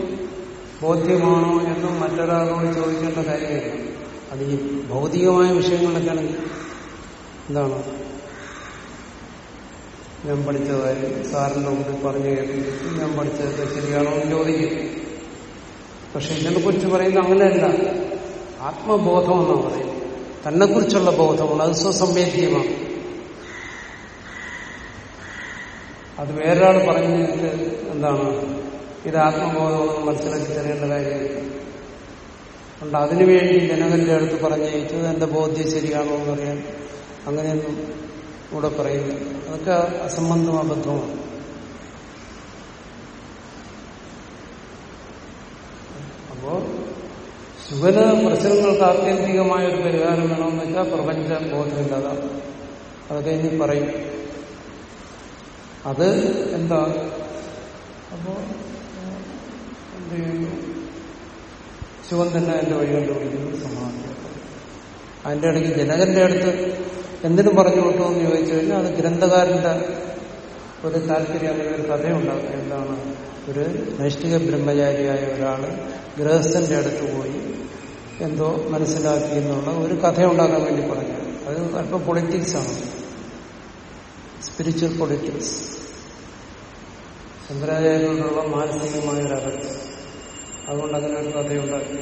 ബോധ്യമാണോ എന്ന് മറ്റൊരാളോട് ചോദിക്കേണ്ട കാര്യമില്ല. അത് ഈ ഭൗതികമായ വിഷയങ്ങളൊക്കെ ആണെങ്കിൽ എന്താണ്? ഞാൻ പഠിച്ചതായി സാറിന്റെ മുമ്പിൽ പറഞ്ഞു കേട്ടിട്ട് ഞാൻ പഠിച്ചതൊക്കെ ശരിയാണോ എന്ന് ചോദിക്കും. പക്ഷെ ഇതിനെ കുറിച്ച് പറയുന്നത് അങ്ങനെയല്ല. ആത്മബോധം എന്നാണ് പറയുന്നത്. തന്നെക്കുറിച്ചുള്ള ബോധമാണ്. അത് സ്വസംവേദ്യമാണ്. അത് വേറൊരാൾ പറഞ്ഞിട്ട് എന്താണ്? ഇത് ആത്മബോധമെന്ന് മനസ്സിലാക്കി തരേണ്ട കാര്യമില്ല. അതുകൊണ്ട് അതിനുവേണ്ടി ജനകന്റെ അടുത്ത് പറഞ്ഞയച്ചത് എന്റെ ബോധ്യം ശരിയാണോ എന്ന് പറയാൻ അങ്ങനെയൊന്നും ഇവിടെ പറയുന്നു അതൊക്കെ അസംബന്ധം അബദ്ധമാണ് അപ്പോ ശിവന് പ്രശ്നങ്ങൾക്ക് ആത്യന്തികമായ ഒരു പരിഹാരം വേണമെന്ന് വെച്ചാൽ പ്രപഞ്ച ബോധമില്ലാതെ. അതൊക്കെ ഇനി പറയും. അത് എന്താ? അപ്പോ എന്ത് ചെയ്യുന്നു ശിവൻ തന്നെ അതിന്റെ വഴി കണ്ടുപിടിക്കുന്നു സമാധി അതിന്റെ ഇടയ്ക്ക് ജനകന്റെ അടുത്ത് എന്തിനും പറഞ്ഞു കിട്ടുമോ എന്ന് ചോദിച്ചു കഴിഞ്ഞാൽ അത് ഗ്രന്ഥകാരന്റെ ഒരു താല്പര്യം അല്ലെങ്കിൽ ഒരു കഥയുണ്ടാക്കുക എന്താണ്? ഒരു നൈഷ്ഠിക ബ്രഹ്മചാരിയായ ഒരാൾ ഗൃഹസ്ഥന്റെ അടുത്ത് പോയി എന്തോ മനസ്സിലാക്കി എന്നുള്ള ഒരു കഥയുണ്ടാക്കാൻ വേണ്ടി പറഞ്ഞു. അത് അല്പം പൊളിറ്റിക്സ് ആണ്. സ്പിരിച്വൽ പൊളിറ്റിക്സ് ശങ്കരാചാര്യനോടുള്ള മാനസികമായ ഒരു അകത്ത് അതുകൊണ്ട് അങ്ങനെ ഒരു കഥയുണ്ടാക്കി.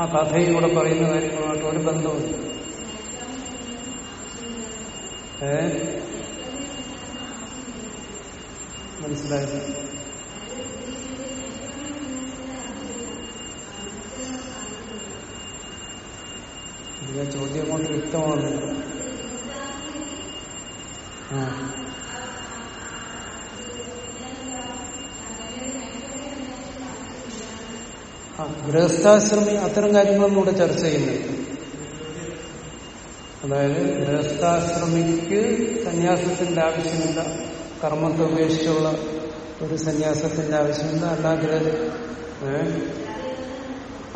ആ കഥയും കൂടെ പറയുന്ന കാര്യങ്ങളുമായിട്ട് ഒരു ബന്ധമില്ല ഏ? മനസ്സിലായത് ഇതിലെ ചോദ്യം കൊണ്ട് വ്യക്തമാകുന്നില്ല ആ. ഗൃഹസ്ഥാശ്രമി അത്തരം കാര്യങ്ങളൊന്നും ഇവിടെ ചർച്ച ചെയ്യുന്നില്ല അതായത് ഗൃഹസ്ഥാശ്രമിക്ക് സന്യാസത്തിന്റെ ആവശ്യമില്ല കർമ്മത്തെ ഉപേക്ഷിച്ചുള്ള ഒരു സന്യാസത്തിന്റെ ആവശ്യമില്ല അല്ലാതെ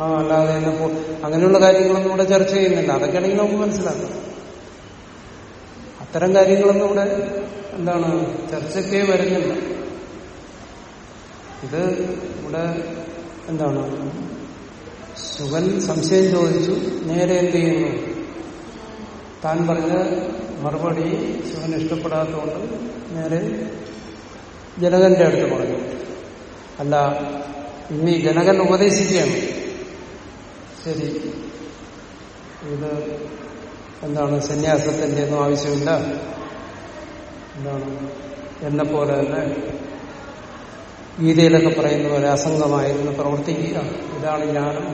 ആ അല്ലാതെ തന്നെ അങ്ങനെയുള്ള കാര്യങ്ങളൊന്നും ഇവിടെ ചർച്ച ചെയ്യുന്നില്ല. അതൊക്കെയാണെങ്കിൽ നമുക്ക് മനസ്സിലാക്കാം. അത്തരം കാര്യങ്ങളൊന്നും ഇവിടെ എന്താണ് ചർച്ചയ്ക്കേ വരുന്നില്ല. ഇത് ഇവിടെ എന്താണ്? സുഖൻ സംശയം ചോദിച്ചു. നേരെ എന്ത് ചെയ്യുന്നു? താൻ പറഞ്ഞ മറുപടി ശിവൻ ഇഷ്ടപ്പെടാത്തതുകൊണ്ട് നേരെ ജനകന്റെ അടുത്ത് പറഞ്ഞു. അല്ല ഇനി ജനകൻ ഉപദേശിക്കുകയാണ്. ശരി. ഇത് എന്താണ്? സന്യാസത്തിന്റെ ഒന്നും ആവശ്യമില്ല. എന്താണ്? എന്നെ പോലെ തന്നെ ഗീതയിലൊക്കെ പറയുന്ന പോലെ അസംഗമായിരുന്നു പ്രവർത്തിക്കുക. ഇതാണ് ജ്ഞാനം.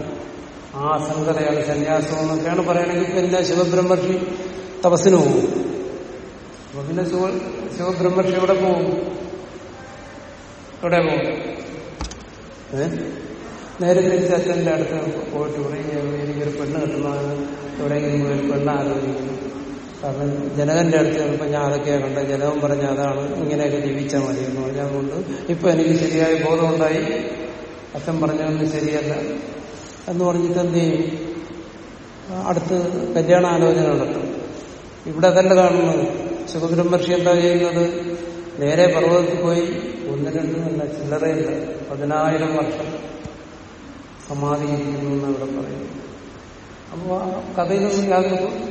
ആ അസംഗതയാണ് സന്യാസം എന്നൊക്കെയാണ് പറയണമെങ്കിൽ പിന്നെ ശിവബ്രഹ്മർഷി തപസ്സിന് പോകും? അപ്പൊ പിന്നെ ശിവ ശിവബ്രഹ്മർഷി എവിടെ പോകും? എവിടെ പോകും? നേരെ തിരിച്ച് അച്ഛന്റെ അടുത്ത് പോയിട്ട് പറയും എനിക്കൊരു പെണ്ണ് കിട്ടണമെന്ന് എവിടെയെങ്കിലും ഒരു പെണ്ണ് ആലോചിക്കുന്നു കാരണം ജനകന്റെ അടുത്ത് ചിലപ്പോൾ ഞാൻ അതൊക്കെയാണ് കണ്ടത് ജനകൻ പറഞ്ഞ അതാണ് ഇങ്ങനെയൊക്കെ ജീവിച്ചാൽ മതി എന്ന് പറഞ്ഞാൽ അതുകൊണ്ട് ഇപ്പൊ എനിക്ക് ശരിയായ ബോധമുണ്ടായി അച്ഛൻ പറഞ്ഞതൊന്നും ശരിയല്ല. എന്ന് പറഞ്ഞിട്ട് എന്ത് ചെയ്യും? അടുത്ത് കല്യാണ ആലോചന നടത്തും. ഇവിടെ അതല്ല കാണുന്നത്. ശിവബ്രഹ്മർഷി എന്താ ചെയ്യുന്നത്? നേരെ പർവതത്തിൽ പോയി ഒന്ന് രണ്ടുമല്ല ചില്ലറയില്ല പതിനായിരം വർഷം സമാധിയിരിക്കുന്നു എന്ന് ഇവിടെ പറയുന്നു അപ്പോൾ ആ കഥയിലൊന്നും യാതൊരു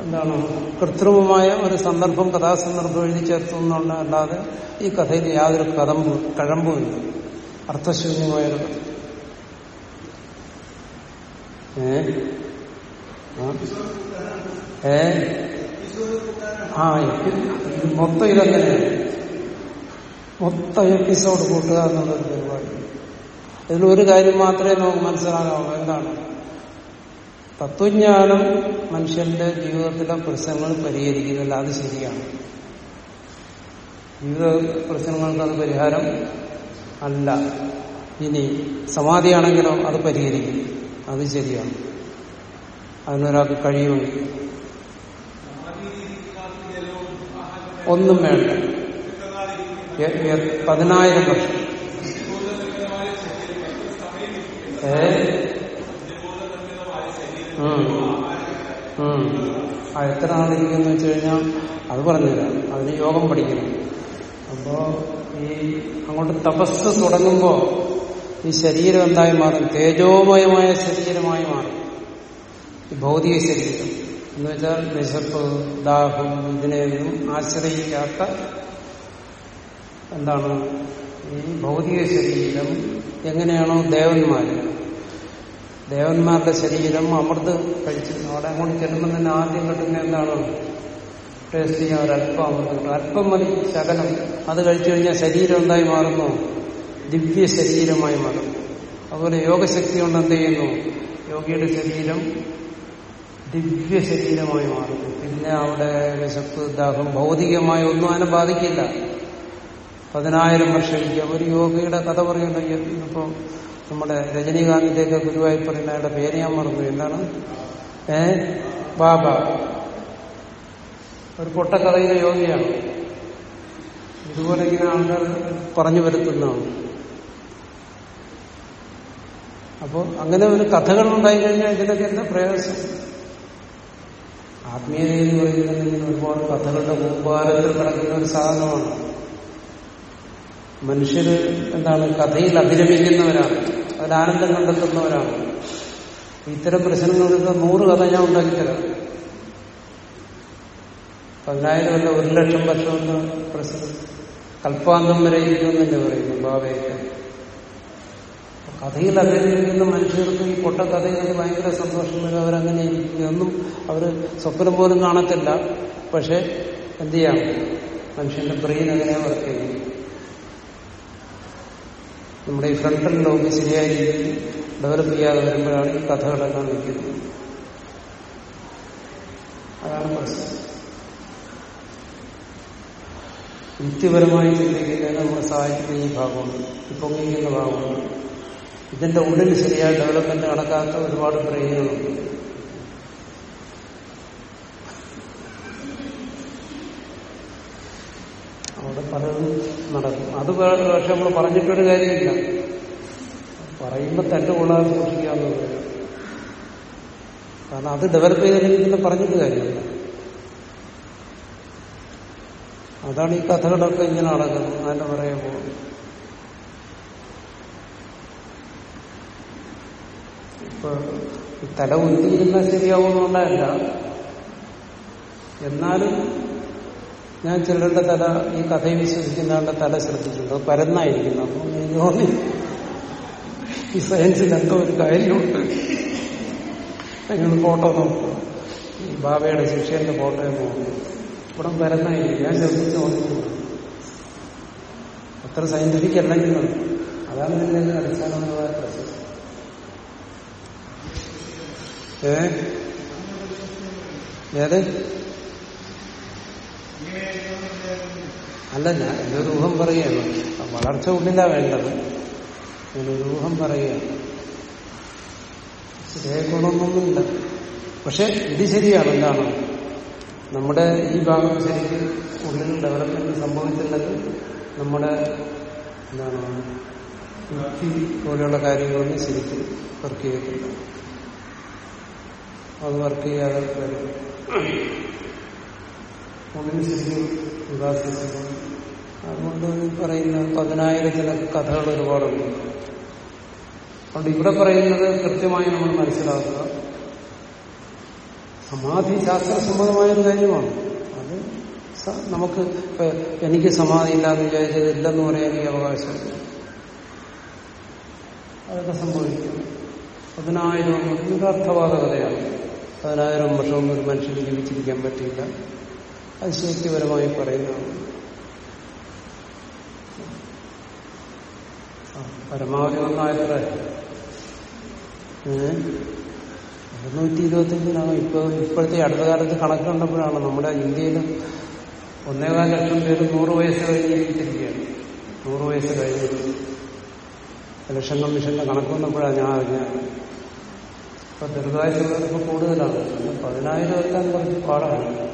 എന്താണ് കൃത്രിമമായ ഒരു സന്ദർഭം കഥാസന്ദർഭം എഴുതി ചേർത്തു എന്നുള്ള അല്ലാതെ ഈ കഥയിൽ യാതൊരു കഥമ്പ് കഴമ്പുമില്ല അർത്ഥശൂന്യമായൊരു കഥ. ഏ? ആ? മൊത്തം ഇതങ്ങനെയാണ്. മൊത്തം എപ്പിസോഡ് കൂട്ടുക എന്നുള്ളൊരു പരിപാടി. ഇതിലൊരു കാര്യം മാത്രമേ നമുക്ക് മനസ്സിലാകാവൂ. എന്താണ്? തത്വജ്ഞാനം മനുഷ്യന്റെ ജീവിതത്തിലെ പ്രശ്നങ്ങൾ പരിഹരിക്കുന്നില്ല അത് ശരിയാണ്. ജീവിത പ്രശ്നങ്ങൾക്ക് അത് പരിഹാരം അല്ല. ഇനി സമാധിയാണെങ്കിലോ അത് പരിഹരിക്കും. അത് ശരിയാണ്. അതിനൊരാൾക്ക് കഴിയുമെങ്കിൽ. ഒന്നും വേണ്ട. പതിനായിരം വർഷം. ആ എത്ര നാളിരിക്കുമെന്ന് വെച്ച് കഴിഞ്ഞാൽ അത് പറഞ്ഞുതരാം. അതിന് യോഗം പഠിക്കണം. അപ്പോ ഈ അങ്ങോട്ട് തപസ് തുടങ്ങുമ്പോ ഈ ശരീരം എന്തായി മാറും? തേജോമയമായ ശരീരമായി മാറും. ഈ ഭൗതിക ശരീരം. എന്ന് വെച്ചാൽ വിശപ്പ് ദാഹം ഇതിനെയൊന്നും ആശ്രയിക്കാത്ത എന്താണ്? ഈ ഭൗതിക ശരീരം എങ്ങനെയാണോ ദേവന്മാര് ദേവന്മാരുടെ ശരീരം അമൃത് കഴിച്ചിരുന്നു. അവിടെ അങ്ങോട്ട് ചെല്ലുമ്പോൾ തന്നെ ആദ്യം കിട്ടുന്ന എന്താണ്? ടേസ്റ്റ് ചെയ്യാൻ ഒരല്പം അമൃത് കിട്ടും. അല്പം മതി ശകലം. അത് കഴിച്ചു കഴിഞ്ഞാൽ ശരീരം എന്തായി മാറുന്നു? ദിവ്യ ശരീരമായി മാറും. അതുപോലെ യോഗശക്തി കൊണ്ട് എന്ത് ചെയ്യുന്നു? യോഗിയുടെ ശരീരം ദിവ്യ ശരീരമായി മാറുന്നു. പിന്നെ അവിടെ വിശപ്പ് ദാഹം ഭൗതികമായി ഒന്നും അതിനെ ബാധിക്കില്ല. പതിനായിരം വർഷം ഒരു യോഗിയുടെ കഥ പറയുന്നുണ്ടെങ്കിൽ ഇപ്പൊ നമ്മുടെ രജനീകാന്തിന്റെയൊക്കെ ഗുരുവായി പറയുന്ന അയാളുടെ പേര് ഞാൻ മറന്നു എന്താണ്? ഏ? ബാബ. ഒരു പൊട്ടക്കഥയിലെ യോഗിയാണ്. ഇതുപോലെ ഇങ്ങനെ ആൾക്കാർ പറഞ്ഞു വരുത്തുന്നതാണ്. അപ്പോൾ അങ്ങനെ ഒരു കഥകൾ ഉണ്ടായി കഴിഞ്ഞാൽ ഇതിനൊക്കെ എന്താ പ്രയാസം? ആത്മീയതയിൽ പറയുന്നത് ഒരുപാട് കഥകളുടെ മുമ്പാരത്തിൽ കിടക്കുന്ന ഒരു സാധനമാണ്. മനുഷ്യര് എന്താണ് കഥയിൽ അഭിരമിക്കുന്നവരാണ് അതിൽ ആനന്ദം കണ്ടെത്തുന്നവരാണ്. ഇത്തരം പ്രശ്നങ്ങളൊക്കെ നൂറ് കഥ ഞാൻ ഉണ്ടാക്കിത്തരാം പതിനായിരം അല്ല ഒരു ലക്ഷം വർഷം എന്ന പ്രശ്നം. കൽപ്പാന്തം വരെ ഇരിക്കുമെന്നല്ലേ പറയുന്നു ബാബയൊക്കെ കഥയിൽ അഭിനയിക്കുന്ന മനുഷ്യർക്ക് ഈ പൊട്ട കഥയിൽ ഭയങ്കര സന്തോഷം വരും. അവരങ്ങനെ ഒന്നും അവർ സ്വപ്നം പോലും കാണത്തില്ല. പക്ഷെ എന്ത് ചെയ്യാം? മനുഷ്യന്റെ ബ്രെയിൻ അങ്ങനെ വർക്ക് ചെയ്യും നമ്മുടെ ഈ ഫ്രണ്ടൽ ലോബ് ശരിയായ രീതിയിൽ ഡെവലപ്പ് ചെയ്യാതെ വരുമ്പോഴാണ് ഈ കഥകളെല്ലാം നിൽക്കുന്നത് അതാണ് പ്രശ്നം. യുക്തിപരമായി ചിന്തിക്കുന്നതിന് നമ്മളെ സഹായിക്കുന്ന ഈ ഭാഗമുണ്ട്. ഈ പൊങ്ങിക്കുന്ന ഭാഗമുണ്ട്. ഇതിന്റെ ഉള്ളിൽ ശരിയായ ഡെവലപ്മെന്റ് നടക്കാത്ത ഒരുപാട് ബ്രെയിനുകളുണ്ട് അവിടെ പലതും നടക്കും. അത് പക്ഷെ നമ്മൾ പറഞ്ഞിട്ടൊരു കാര്യമില്ല. പറയുമ്പോൾ തന്നെ കൊള്ളാതെ സൂക്ഷിക്കാവുന്നത് കാരണം അത് ഡെവലപ്പ് ചെയ്തില്ലെങ്കിൽ പിന്നെ പറഞ്ഞിട്ട് കാര്യമില്ല. അതാണ് ഈ കഥകളൊക്കെ ഇങ്ങനെ നടക്കുന്നത്. അതിന്റെ പറയാൻ പോകും? ഇപ്പൊ തല ഉന്തിയിരുന്നാൽ ശരിയാവുന്നുണ്ടല്ല എന്നാലും ഞാൻ ചിലരുടെ തല ഈ കഥയിൽ വിശ്വസിക്കുന്നവരുടെ തല ശ്രദ്ധിച്ചിട്ടുണ്ട്. അത് പരന്നായിരിക്കുന്നു. അപ്പൊ ഈ സയൻസിൽ എന്തോ ഒരു കാര്യമുണ്ട്. നിങ്ങൾ ഫോട്ടോ നോക്കുക ഈ ബാബയുടെ ശിക്ഷന്റെ ഫോട്ടോ നോക്കുക ഇവിടെ പരന്നായിരിക്കും ഞാൻ ശ്രദ്ധിച്ച് നോക്കുന്നു അത്ര സയന്റിഫിക് അല്ലെങ്കിലും അതാണ് ഇതിന്റെ അടിസ്ഥാനപരമായ പ്രശ്നം ഏത്? അല്ല ഞാൻ എന്റെ ഊഹം പറയുകയാണ് വളർച്ച ഉള്ളില്ല വേണ്ടത്. ഞാൻ രൂഹം പറയുകയാണ്. ശരിയായിക്കൊള്ളൊന്നൊന്നുമില്ല പക്ഷെ ഇത് ശരിയാണ് എന്താണ്? നമ്മുടെ ഈ ഭാഗം ശരിക്കും ഉള്ളിൽ ഡെവലപ്മെന്റ് സംഭവിച്ചിട്ടുള്ളത് നമ്മുടെ എന്താണ്? യുക്തി പോലെയുള്ള കാര്യങ്ങളൊന്നും ശരിക്കും വർക്ക് ചെയ്തിട്ടില്ല അത് വർക്ക് ചെയ്യാതെ ഒന്നിന് ശരിക്കും വികാസിക്കുന്നു അതുകൊണ്ട് പറയുന്ന ചില കഥകൾ ഒരുപാടുണ്ട്. അതുകൊണ്ട് ഇവിടെ പറയുന്നത് കൃത്യമായി നമ്മൾ മനസ്സിലാക്കുക. സമാധി ശാസ്ത്രസമ്മതമായൊരു കാര്യമാണ്. അത് നമുക്ക് എനിക്ക് സമാധി ഇല്ലാന്ന് വിചാരിച്ചത് ഇല്ലെന്ന് പറയാൻ ഈ അവകാശമില്ല അതൊക്കെ സംഭവിക്കും. പതിനായിരം അർത്ഥവാദ കഥയാണ് പതിനായിരം വർഷമൊന്നും ഒരു മനുഷ്യന് ജീവിച്ചിരിക്കാൻ പറ്റില്ല അത് ശൈത്യപരമായി പറയുന്നതാണ് പരമാവധി ഒന്നായത്ര. ഇരുന്നൂറ്റി ഇരുപത്തിയഞ്ചിനാണ് ഇപ്പൊ ഇപ്പോഴത്തെ അടുത്ത കാലത്ത് കണക്ക് കണ്ടപ്പോഴാണ് നമ്മുടെ ഇന്ത്യയിൽ ഒന്നേകാൽ ലക്ഷം പേര് നൂറ് വയസ്സ് കഴിഞ്ഞ് ജീവിച്ചിരിക്കുകയാണ് നൂറ് വയസ്സ് കഴിഞ്ഞിട്ട്. ഇലക്ഷൻ കമ്മീഷന്റെ കണക്ക് വന്നപ്പോഴാണ് ഞാൻ അറിഞ്ഞത്. ഇപ്പൊ ദീർഘായുസുള്ളവർക്ക് കൂടുതലാണ്. പതിനായിരം എത്താൻ കുറച്ച് പാടാണ്.